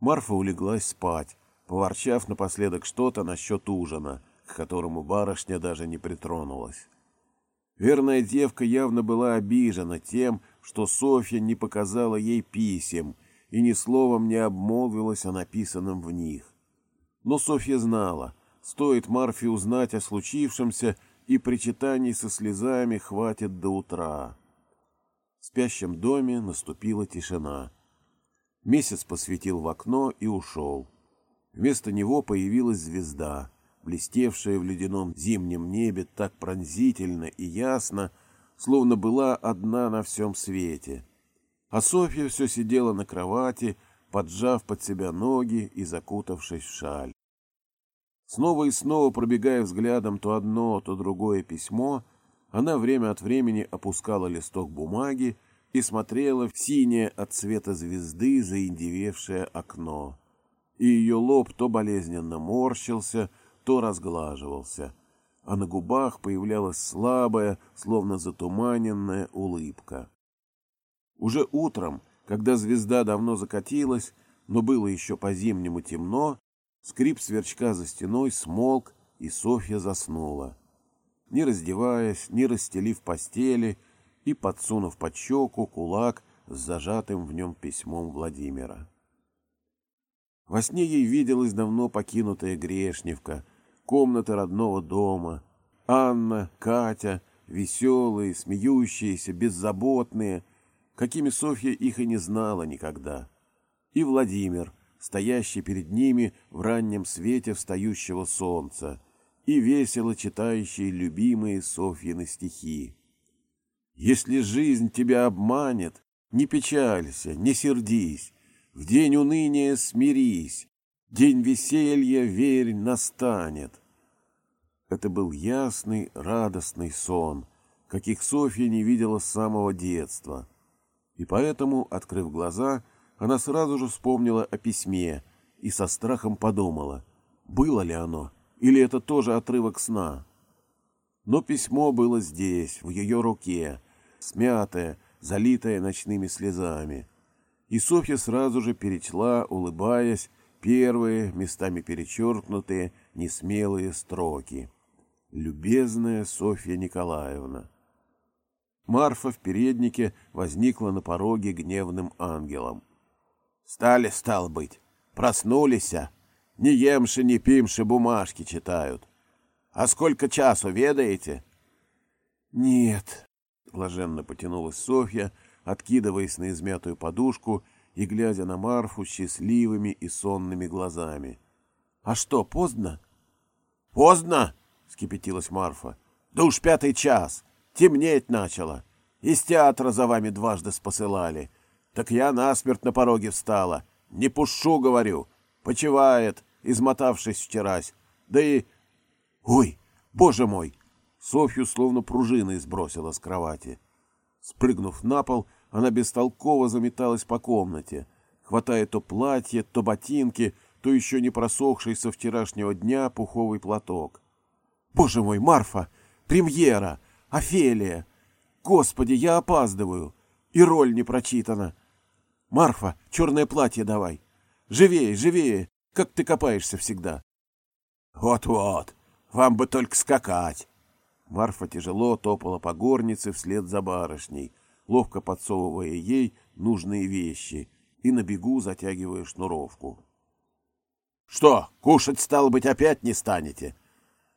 Марфа улеглась спать, поворчав напоследок что-то насчет ужина — к которому барышня даже не притронулась. Верная девка явно была обижена тем, что Софья не показала ей писем и ни словом не обмолвилась о написанном в них. Но Софья знала, стоит Марфе узнать о случившемся, и причитаний со слезами хватит до утра. В спящем доме наступила тишина. Месяц посветил в окно и ушел. Вместо него появилась звезда — блестевшая в ледяном зимнем небе так пронзительно и ясно, словно была одна на всем свете. А Софья все сидела на кровати, поджав под себя ноги и закутавшись в шаль. Снова и снова пробегая взглядом то одно, то другое письмо, она время от времени опускала листок бумаги и смотрела в синее от цвета звезды заиндевевшее окно. И ее лоб то болезненно морщился, то разглаживался, а на губах появлялась слабая, словно затуманенная улыбка. Уже утром, Когда звезда давно закатилась, но было еще по-зимнему темно, скрип сверчка за стеной смолк, и Софья заснула. Не раздеваясь, не расстелив постели и подсунув под щеку кулак с зажатым в нем письмом Владимира. Во сне ей виделась давно покинутая Грешневка, комната родного дома, Анна, Катя, веселые, смеющиеся, беззаботные, какими Софья их и не знала никогда. И Владимир, стоящий перед ними в раннем свете встающего солнца, и весело читающий любимые Софьины стихи. «Если жизнь тебя обманет, не печалься, не сердись, в день уныния смирись, день веселья, верь, настанет. Это был ясный, радостный сон, каких Софья не видела с самого детства. И поэтому, открыв глаза, она сразу же вспомнила о письме и со страхом подумала, было ли оно, или это тоже отрывок сна. Но письмо было здесь, в ее руке, смятое, залитое ночными слезами и Софья сразу же перечла, улыбаясь, первые, местами перечеркнутые, несмелые строки. «Любезная Софья Николаевна». Марфа в переднике возникла на пороге гневным ангелом. «Стали, стал быть, проснулись, а? Не емши, не пимши бумажки читают. А сколько часу, ведаете?» «Нет», — блаженно потянулась Софья, — откидываясь на измятую подушку и глядя на Марфу счастливыми и сонными глазами. «А что, поздно?» «Поздно!» — скипятилась Марфа. «Да уж пятый час! Темнеть начало! Из театра за вами дважды спосылали. Так я насмерть на пороге встала. Не пушу, говорю. Почивает, измотавшись вчерась. Да и... Ой, боже мой!» Софью словно пружиной сбросила с кровати. Спрыгнув на пол, она бестолково заметалась по комнате, хватая то платье, то ботинки, то еще не просохший со вчерашнего дня пуховый платок. «Боже мой, Марфа! Премьера! Офелия! Господи, я опаздываю! И роль не прочитана! Марфа, черное платье давай! Живее, живее! Как ты копаешься всегда!» «Вот-вот! Вам бы только скакать!» Марфа тяжело топала по горнице вслед за барышней, ловко подсовывая ей нужные вещи и на бегу затягивая шнуровку. — Что, кушать, стало быть, опять не станете?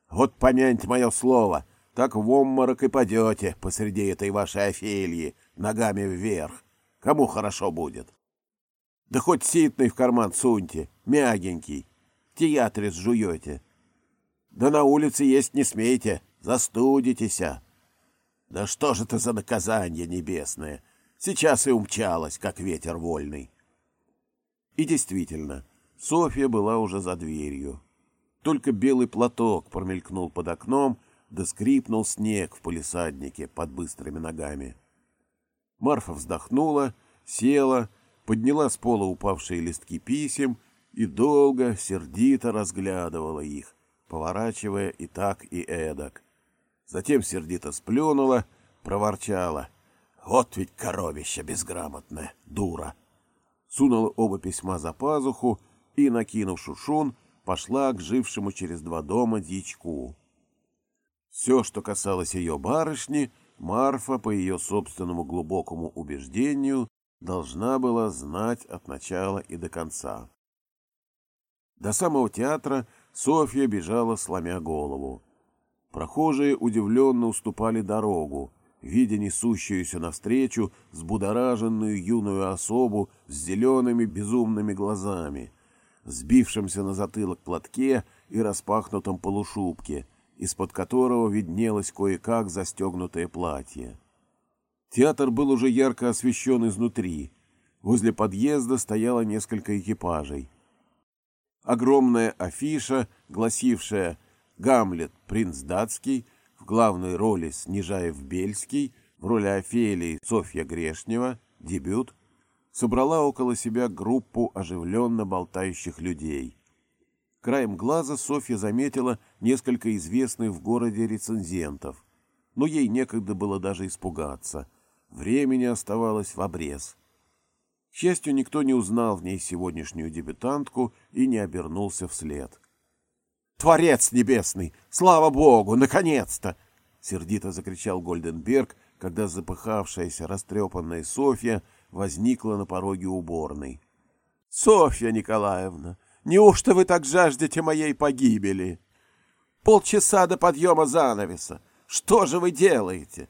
Вот помяньте мое слово, так в обморок и падете посреди этой вашей Офелии, ногами вверх. Кому хорошо будет? Да хоть ситный в карман суньте, мягенький, в театре сжуете. Да на улице есть не смейте, застудитеся. Да что же это за наказание небесное? Сейчас и умчалась, как ветер вольный. И действительно, Софья была уже за дверью. Только белый платок промелькнул под окном, да скрипнул снег в полисаднике под быстрыми ногами. Марфа вздохнула, села, подняла с пола упавшие листки писем и долго, сердито разглядывала их, поворачивая и так, и эдак — затем сердито сплюнула, проворчала. «Вот ведь коровище безграмотное, дура!» Сунула оба письма за пазуху и, накинув шушун, пошла к жившему через два дома дичку. Все, что касалось ее барышни, Марфа, по ее собственному глубокому убеждению, должна была знать от начала и до конца. До самого театра Софья бежала, сломя голову. Прохожие удивленно уступали дорогу, видя несущуюся навстречу взбудораженную юную особу с зелеными безумными глазами, сбившимся на затылок платке и распахнутом полушубке, из-под которого виднелось кое-как застегнутое платье. Театр был уже ярко освещен изнутри. Возле подъезда стояло несколько экипажей. Огромная афиша, гласившая Гамлет принц датский, в главной роли Снежаев-Бельский, в роли Офелии Софья Грешнева, дебют, собрала около себя группу оживленно болтающих людей. Краем глаза Софья заметила несколько известных в городе рецензентов, но ей некогда было даже испугаться. Времени оставалось в обрез. К счастью, никто не узнал в ней сегодняшнюю дебютантку и не обернулся вслед. «Творец небесный! Слава Богу! Наконец-то!» — сердито закричал Гольденберг, когда запыхавшаяся, растрепанная Софья возникла на пороге уборной. «Софья Николаевна, неужто вы так жаждете моей погибели? Полчаса до подъема занавеса. Что же вы делаете?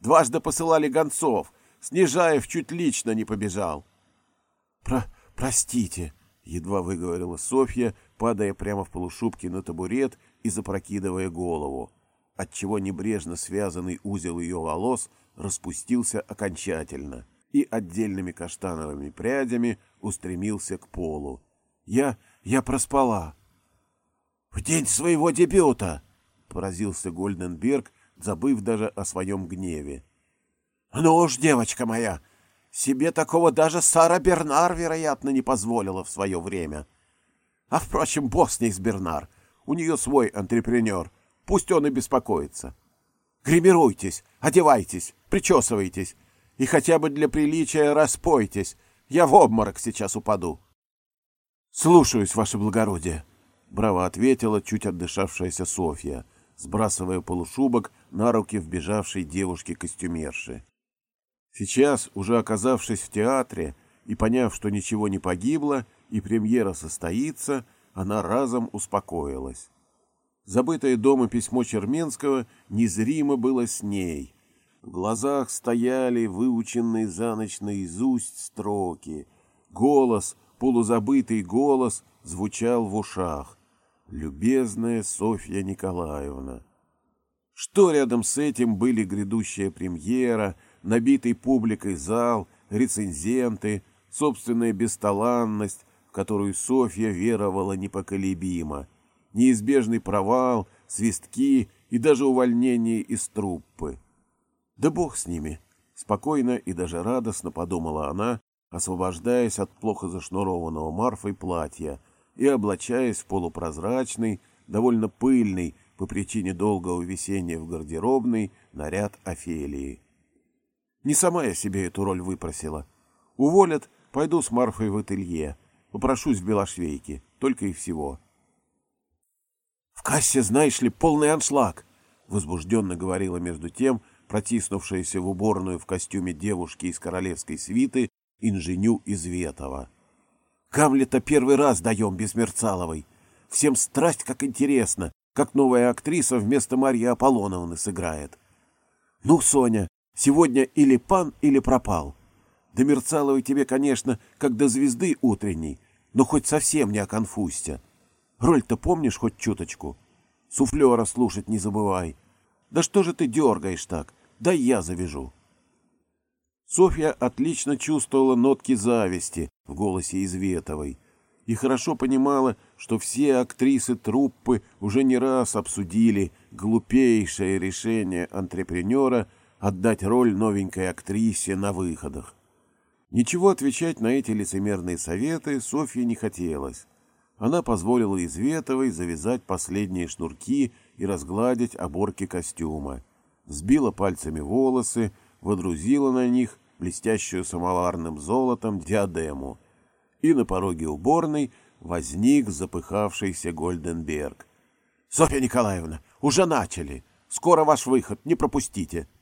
Дважды посылали гонцов. Снежаев чуть лично не побежал. Про «Простите», — едва выговорила Софья, падая прямо в полушубке на табурет и запрокидывая голову, отчего небрежно связанный узел ее волос распустился окончательно и отдельными каштановыми прядями устремился к полу. «Я... я проспала». «В день своего дебюта!» — поразился Гольденберг, забыв даже о своем гневе. «Ну уж, девочка моя, себе такого даже Сара Бернар, вероятно, не позволила в свое время. А, впрочем, бог с ней с Бернар. У нее свой антрепренер. Пусть он и беспокоится. Гримируйтесь, одевайтесь, причесывайтесь. И хотя бы для приличия распойтесь. Я в обморок сейчас упаду. — Слушаюсь, ваше благородие, — браво ответила чуть отдышавшаяся Софья, сбрасывая полушубок на руки вбежавшей девушки-костюмерши. Сейчас, уже оказавшись в театре и поняв, что ничего не погибло и премьера состоится, она разом успокоилась. Забытое дома письмо Черменского незримо было с ней. В глазах стояли выученные за ночь наизусть строки. Голос, полузабытый голос, звучал в ушах. «Любезная Софья Николаевна». Что рядом с этим были грядущая премьера — набитый публикой зал, рецензенты, собственная бесталанность, в которую Софья веровала непоколебимо, неизбежный провал, свистки и даже увольнение из труппы. Да бог с ними, спокойно и даже радостно подумала она, освобождаясь от плохо зашнурованного Марфой платья и облачаясь в полупрозрачный, довольно пыльный по причине долгого висения в гардеробной наряд Офелии. Не сама я себе эту роль выпросила. Уволят, пойду с Марфой в ателье. Попрошусь в Белошвейке. Только и всего. «В кассе, знаешь ли, полный аншлаг!» — возбужденно говорила между тем протиснувшаяся в уборную в костюме девушки из королевской свиты инженю Изветова. «Гамлета первый раз даем без Мерцаловой. Всем страсть как интересно, как новая актриса вместо Марьи Аполлоновны сыграет. Ну, Соня, Сегодня или пан, или пропал. До Мерцаловой тебе, конечно, как до звезды утренней, но хоть совсем не оконфузься. Роль-то помнишь хоть чуточку? Суфлера слушать не забывай. Да что же ты дергаешь так? Да я завяжу. Софья отлично чувствовала нотки зависти в голосе Изветовой и хорошо понимала, что все актрисы труппы уже не раз обсудили глупейшее решение антрепренера отдать роль новенькой актрисе на выходах. Ничего отвечать на эти лицемерные советы Софье не хотелось. Она позволила Изветовой завязать последние шнурки и разгладить оборки костюма. Сбила пальцами волосы, водрузила на них блестящую самоварным золотом диадему. И на пороге уборной возник запыхавшийся Гольденберг. — Софья Николаевна, уже начали. Скоро ваш выход, не пропустите. —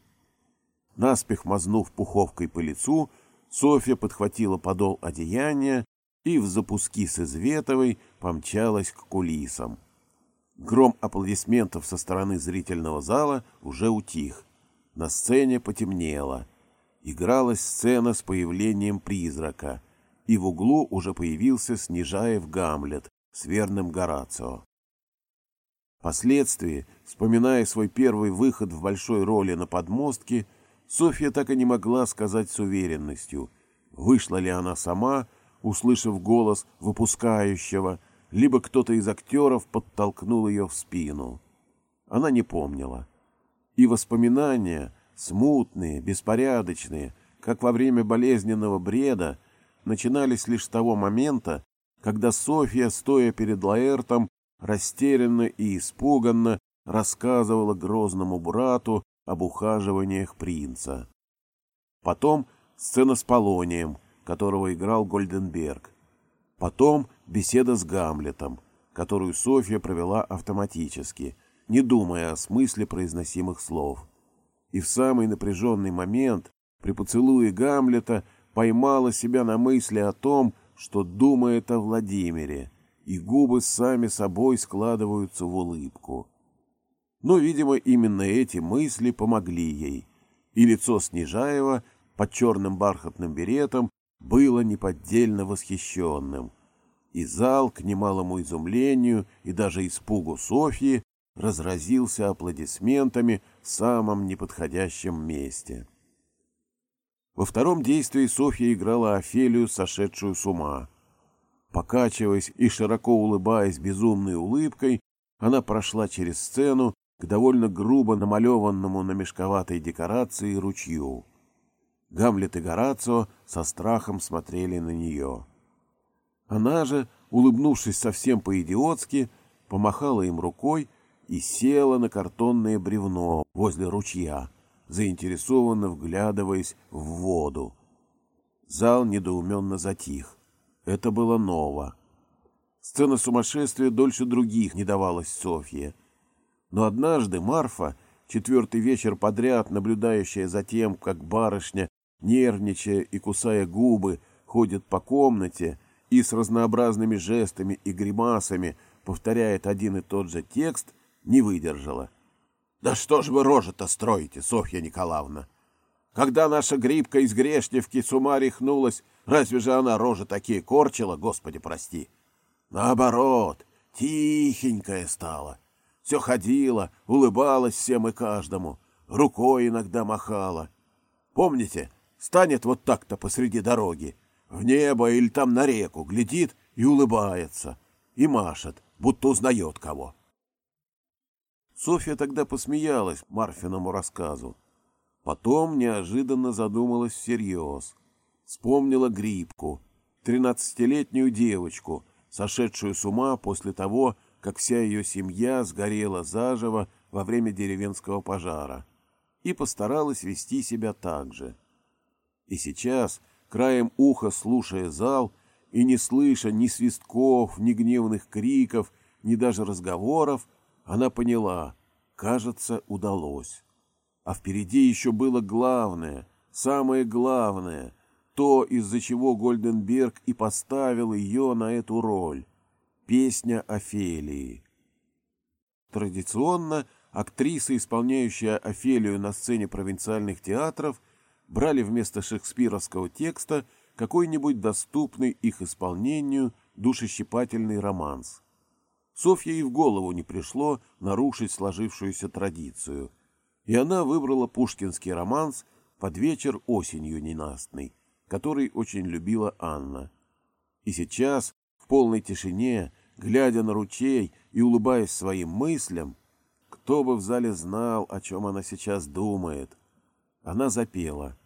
Наспех мазнув пуховкой по лицу, Софья подхватила подол одеяния и в запуски с Изветовой помчалась к кулисам. Гром аплодисментов со стороны зрительного зала уже утих. На сцене потемнело. Игралась сцена с появлением призрака, и в углу уже появился Снежаев Гамлет с верным Горацио. Впоследствии, вспоминая свой первый выход в большой роли на подмостке, Софья так и не могла сказать с уверенностью, вышла ли она сама, услышав голос выпускающего, либо кто-то из актеров подтолкнул ее в спину. Она не помнила. И воспоминания, смутные, беспорядочные, как во время болезненного бреда, начинались лишь с того момента, когда Софья, стоя перед Лаэртом, растерянно и испуганно рассказывала грозному брату об ухаживаниях принца. Потом сцена с Полонием, которого играл Гольденберг. Потом беседа с Гамлетом, которую Софья провела автоматически, не думая о смысле произносимых слов. И в самый напряженный момент, при поцелуе Гамлета, поймала себя на мысли о том, что думает о Владимире, и губы сами собой складываются в улыбку. Но, видимо, именно эти мысли помогли ей, и лицо Снежаева под черным бархатным беретом было неподдельно восхищенным, и зал, к немалому изумлению и даже испугу Софьи, разразился аплодисментами в самом неподходящем месте. Во втором действии Софья играла Офелию, сошедшую с ума. Покачиваясь и широко улыбаясь безумной улыбкой, она прошла через сцену к довольно грубо намалеванному на мешковатой декорации ручью. Гамлет и Горацио со страхом смотрели на нее. Она же, улыбнувшись совсем по-идиотски, помахала им рукой и села на картонное бревно возле ручья, заинтересованно вглядываясь в воду. Зал недоуменно затих. Это было ново. Сцена сумасшествия дольше других не давалась Софье. Но однажды Марфа, четвертый вечер подряд наблюдающая за тем, как барышня, нервничая и кусая губы, ходит по комнате и с разнообразными жестами и гримасами повторяет один и тот же текст, не выдержала. Да что ж вы рожи-то строите, Софья Николаевна? Когда наша грибка из Грешневки с ума рехнулась, разве же она рожи такие корчила, господи прости? Наоборот, тихенькая стала. Все ходила, улыбалась всем и каждому, рукой иногда махала. Помните, станет вот так-то посреди дороги, в небо или там на реку, глядит и улыбается, и машет, будто узнает кого. Софья тогда посмеялась Марфиному рассказу. Потом неожиданно задумалась всерьез. Вспомнила Грибку, тринадцатилетнюю девочку, сошедшую с ума после того, как вся ее семья сгорела заживо во время деревенского пожара, и постаралась вести себя так же. И сейчас, краем уха слушая зал и не слыша ни свистков, ни гневных криков, ни даже разговоров, она поняла, кажется, удалось. А впереди еще было главное, самое главное, то, из-за чего Гольденберг и поставил ее на эту роль — песня Офелии. Традиционно актриса, исполняющая Офелию на сцене провинциальных театров, брали вместо шекспировского текста какой-нибудь доступный их исполнению душещипательный романс. Софье и в голову не пришло нарушить сложившуюся традицию, и она выбрала пушкинский романс «Под вечер осенью ненастный», который очень любила Анна. И сейчас, в полной тишине, глядя на ручей и улыбаясь своим мыслям, кто бы в зале знал, о чем она сейчас думает, она запела.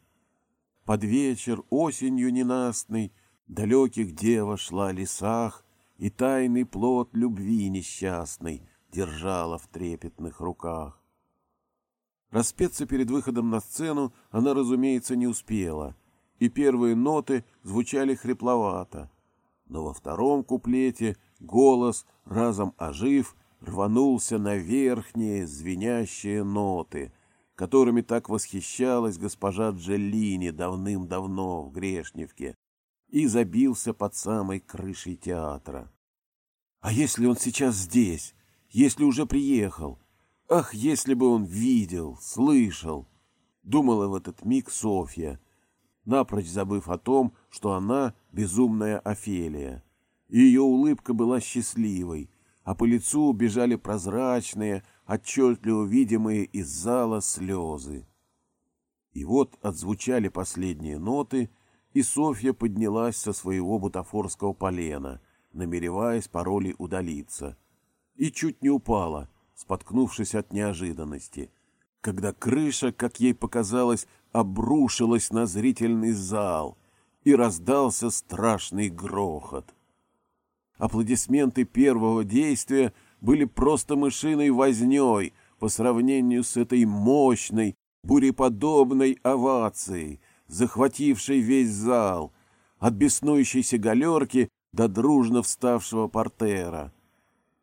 «Под вечер осенью ненастный, далеких дева шла лесах, и тайный плод любви несчастной держала в трепетных руках. Распеться перед выходом на сцену она, разумеется, не успела, и первые ноты звучали хрипловато. Но во втором куплете голос, разом ожив, рванулся на верхние звенящие ноты, которыми так восхищалась госпожа Джеллини давным-давно в Грешневке, и забился под самой крышей театра. А если он сейчас здесь, если уже приехал? Ах, если бы он видел, слышал! Думала в этот миг Софья, напрочь забыв о том, что она безумная Офелия. Ее улыбка была счастливой, а по лицу бежали прозрачные, отчетливо видимые из зала слезы. И вот отзвучали последние ноты, и Софья поднялась со своего бутафорского полена, намереваясь по роли удалиться. И чуть не упала, споткнувшись от неожиданности, когда крыша, как ей показалось, обрушилась на зрительный зал, и раздался страшный грохот. Аплодисменты первого действия были просто мышиной вознёй по сравнению с этой мощной, буреподобной овацией — захватившей весь зал, от беснующейся галерки до дружно вставшего портера.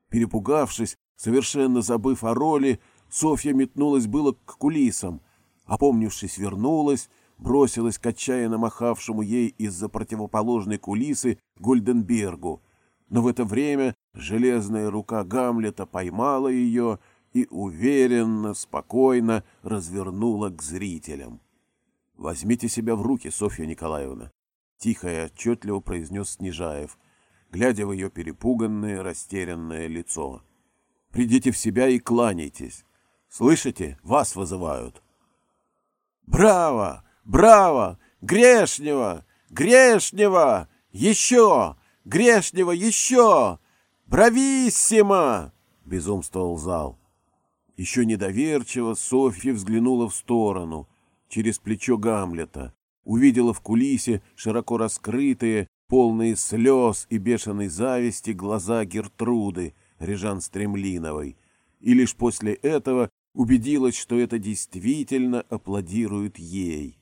Перепугавшись, совершенно забыв о роли, Софья метнулась было к кулисам, опомнившись, вернулась, бросилась к отчаянно махавшему ей из-за противоположной кулисы Гульденбергу, но в это время железная рука Гамлета поймала ее и уверенно, спокойно развернула к зрителям. «Возьмите себя в руки, Софья Николаевна», — тихо и отчетливо произнес Снежаев, глядя в ее перепуганное, растерянное лицо. «Придите в себя и кланяйтесь. Слышите, вас вызывают». «Браво! Браво! Грешнего! Грешнего! Еще! Грешнего еще! Брависсимо!» — безумствовал зал. Еще недоверчиво Софья взглянула в сторону, через плечо Гамлета, увидела в кулисе широко раскрытые, полные слез и бешеной зависти глаза Гертруды, Режан Стремлиновой, и лишь после этого убедилась, что это действительно аплодирует ей,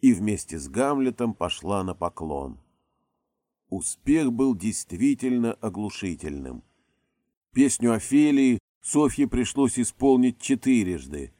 и вместе с Гамлетом пошла на поклон. Успех был действительно оглушительным. Песню Офелии Софье пришлось исполнить четырежды.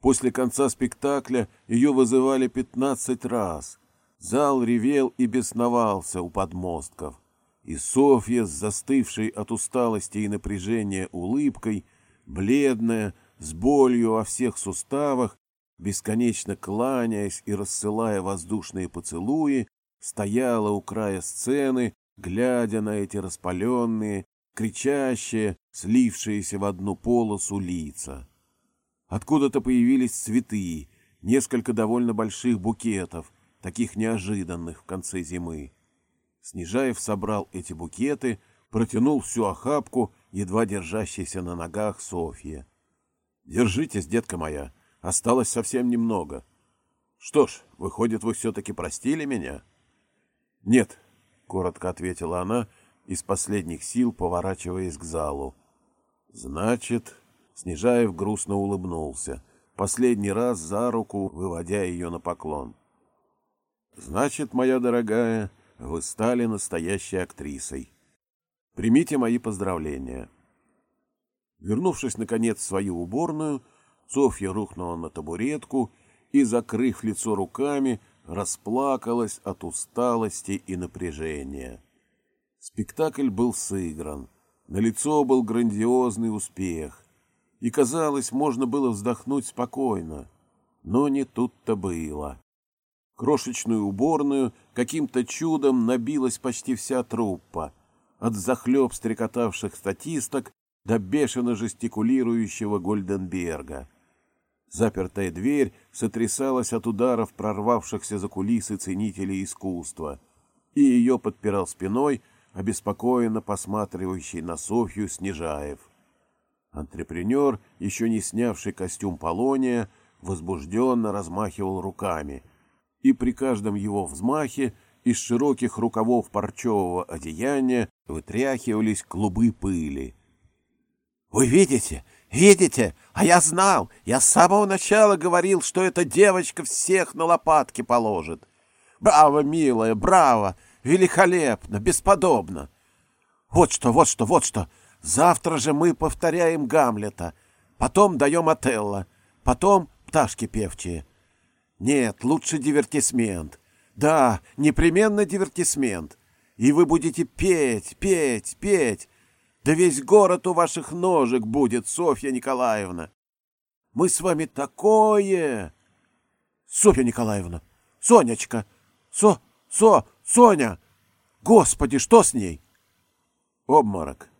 После конца спектакля ее вызывали пятнадцать раз. Зал ревел и бесновался у подмостков. И Софья, застывшей от усталости и напряжения улыбкой, бледная, с болью во всех суставах, бесконечно кланяясь и рассылая воздушные поцелуи, стояла у края сцены, глядя на эти распаленные, кричащие, слившиеся в одну полосу лица. Откуда-то появились цветы, несколько довольно больших букетов, таких неожиданных в конце зимы. Снежаев собрал эти букеты, протянул всю охапку, едва держащейся на ногах Софье. Держитесь, детка моя, осталось совсем немного. Что ж, выходит, вы все-таки простили меня? Нет, коротко ответила она, из последних сил поворачиваясь к залу. Значит, Снежаев грустно улыбнулся, последний раз за руку выводя ее на поклон. Значит, моя дорогая, вы стали настоящей актрисой. Примите мои поздравления. Вернувшись, наконец, в свою уборную, Софья рухнула на табуретку и, закрыв лицо руками, расплакалась от усталости и напряжения. Спектакль был сыгран, на лицо был грандиозный успех, и, казалось, можно было вздохнуть спокойно, но не тут-то было. Крошечную уборную каким-то чудом набилась почти вся труппа, от захлеб стрекотавших статисток до бешено жестикулирующего Гольденберга. Запертая дверь сотрясалась от ударов прорвавшихся за кулисы ценителей искусства, и ее подпирал спиной обеспокоенно посматривающий на Софью Снежаев. Антрепренер, еще не снявший костюм полония, возбужденно размахивал руками, и при каждом его взмахе из широких рукавов парчевого одеяния вытряхивались клубы пыли. «Вы видите? Видите? А я знал! Я с самого начала говорил, что эта девочка всех на лопатки положит! Браво, милая, браво! Великолепно, бесподобно! Вот что, вот что, вот что! Завтра же мы повторяем Гамлета, потом даем Отелло, потом пташки певчие. Нет, лучше дивертисмент. Да, непременно дивертисмент. И вы будете петь, петь, петь. Да весь город у ваших ножек будет, Софья Николаевна. Мы с вами такое... Софья Николаевна, Сонечка, Со, Со, Соня! Господи, что с ней? Обморок,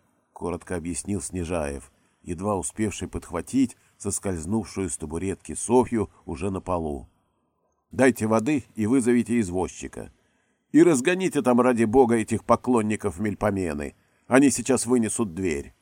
коротко объяснил Снежаев, едва успевший подхватить соскользнувшую с табуретки Софью уже на полу. Дайте воды и вызовите извозчика. И разгоните там ради бога этих поклонников Мельпомены. Они сейчас вынесут дверь.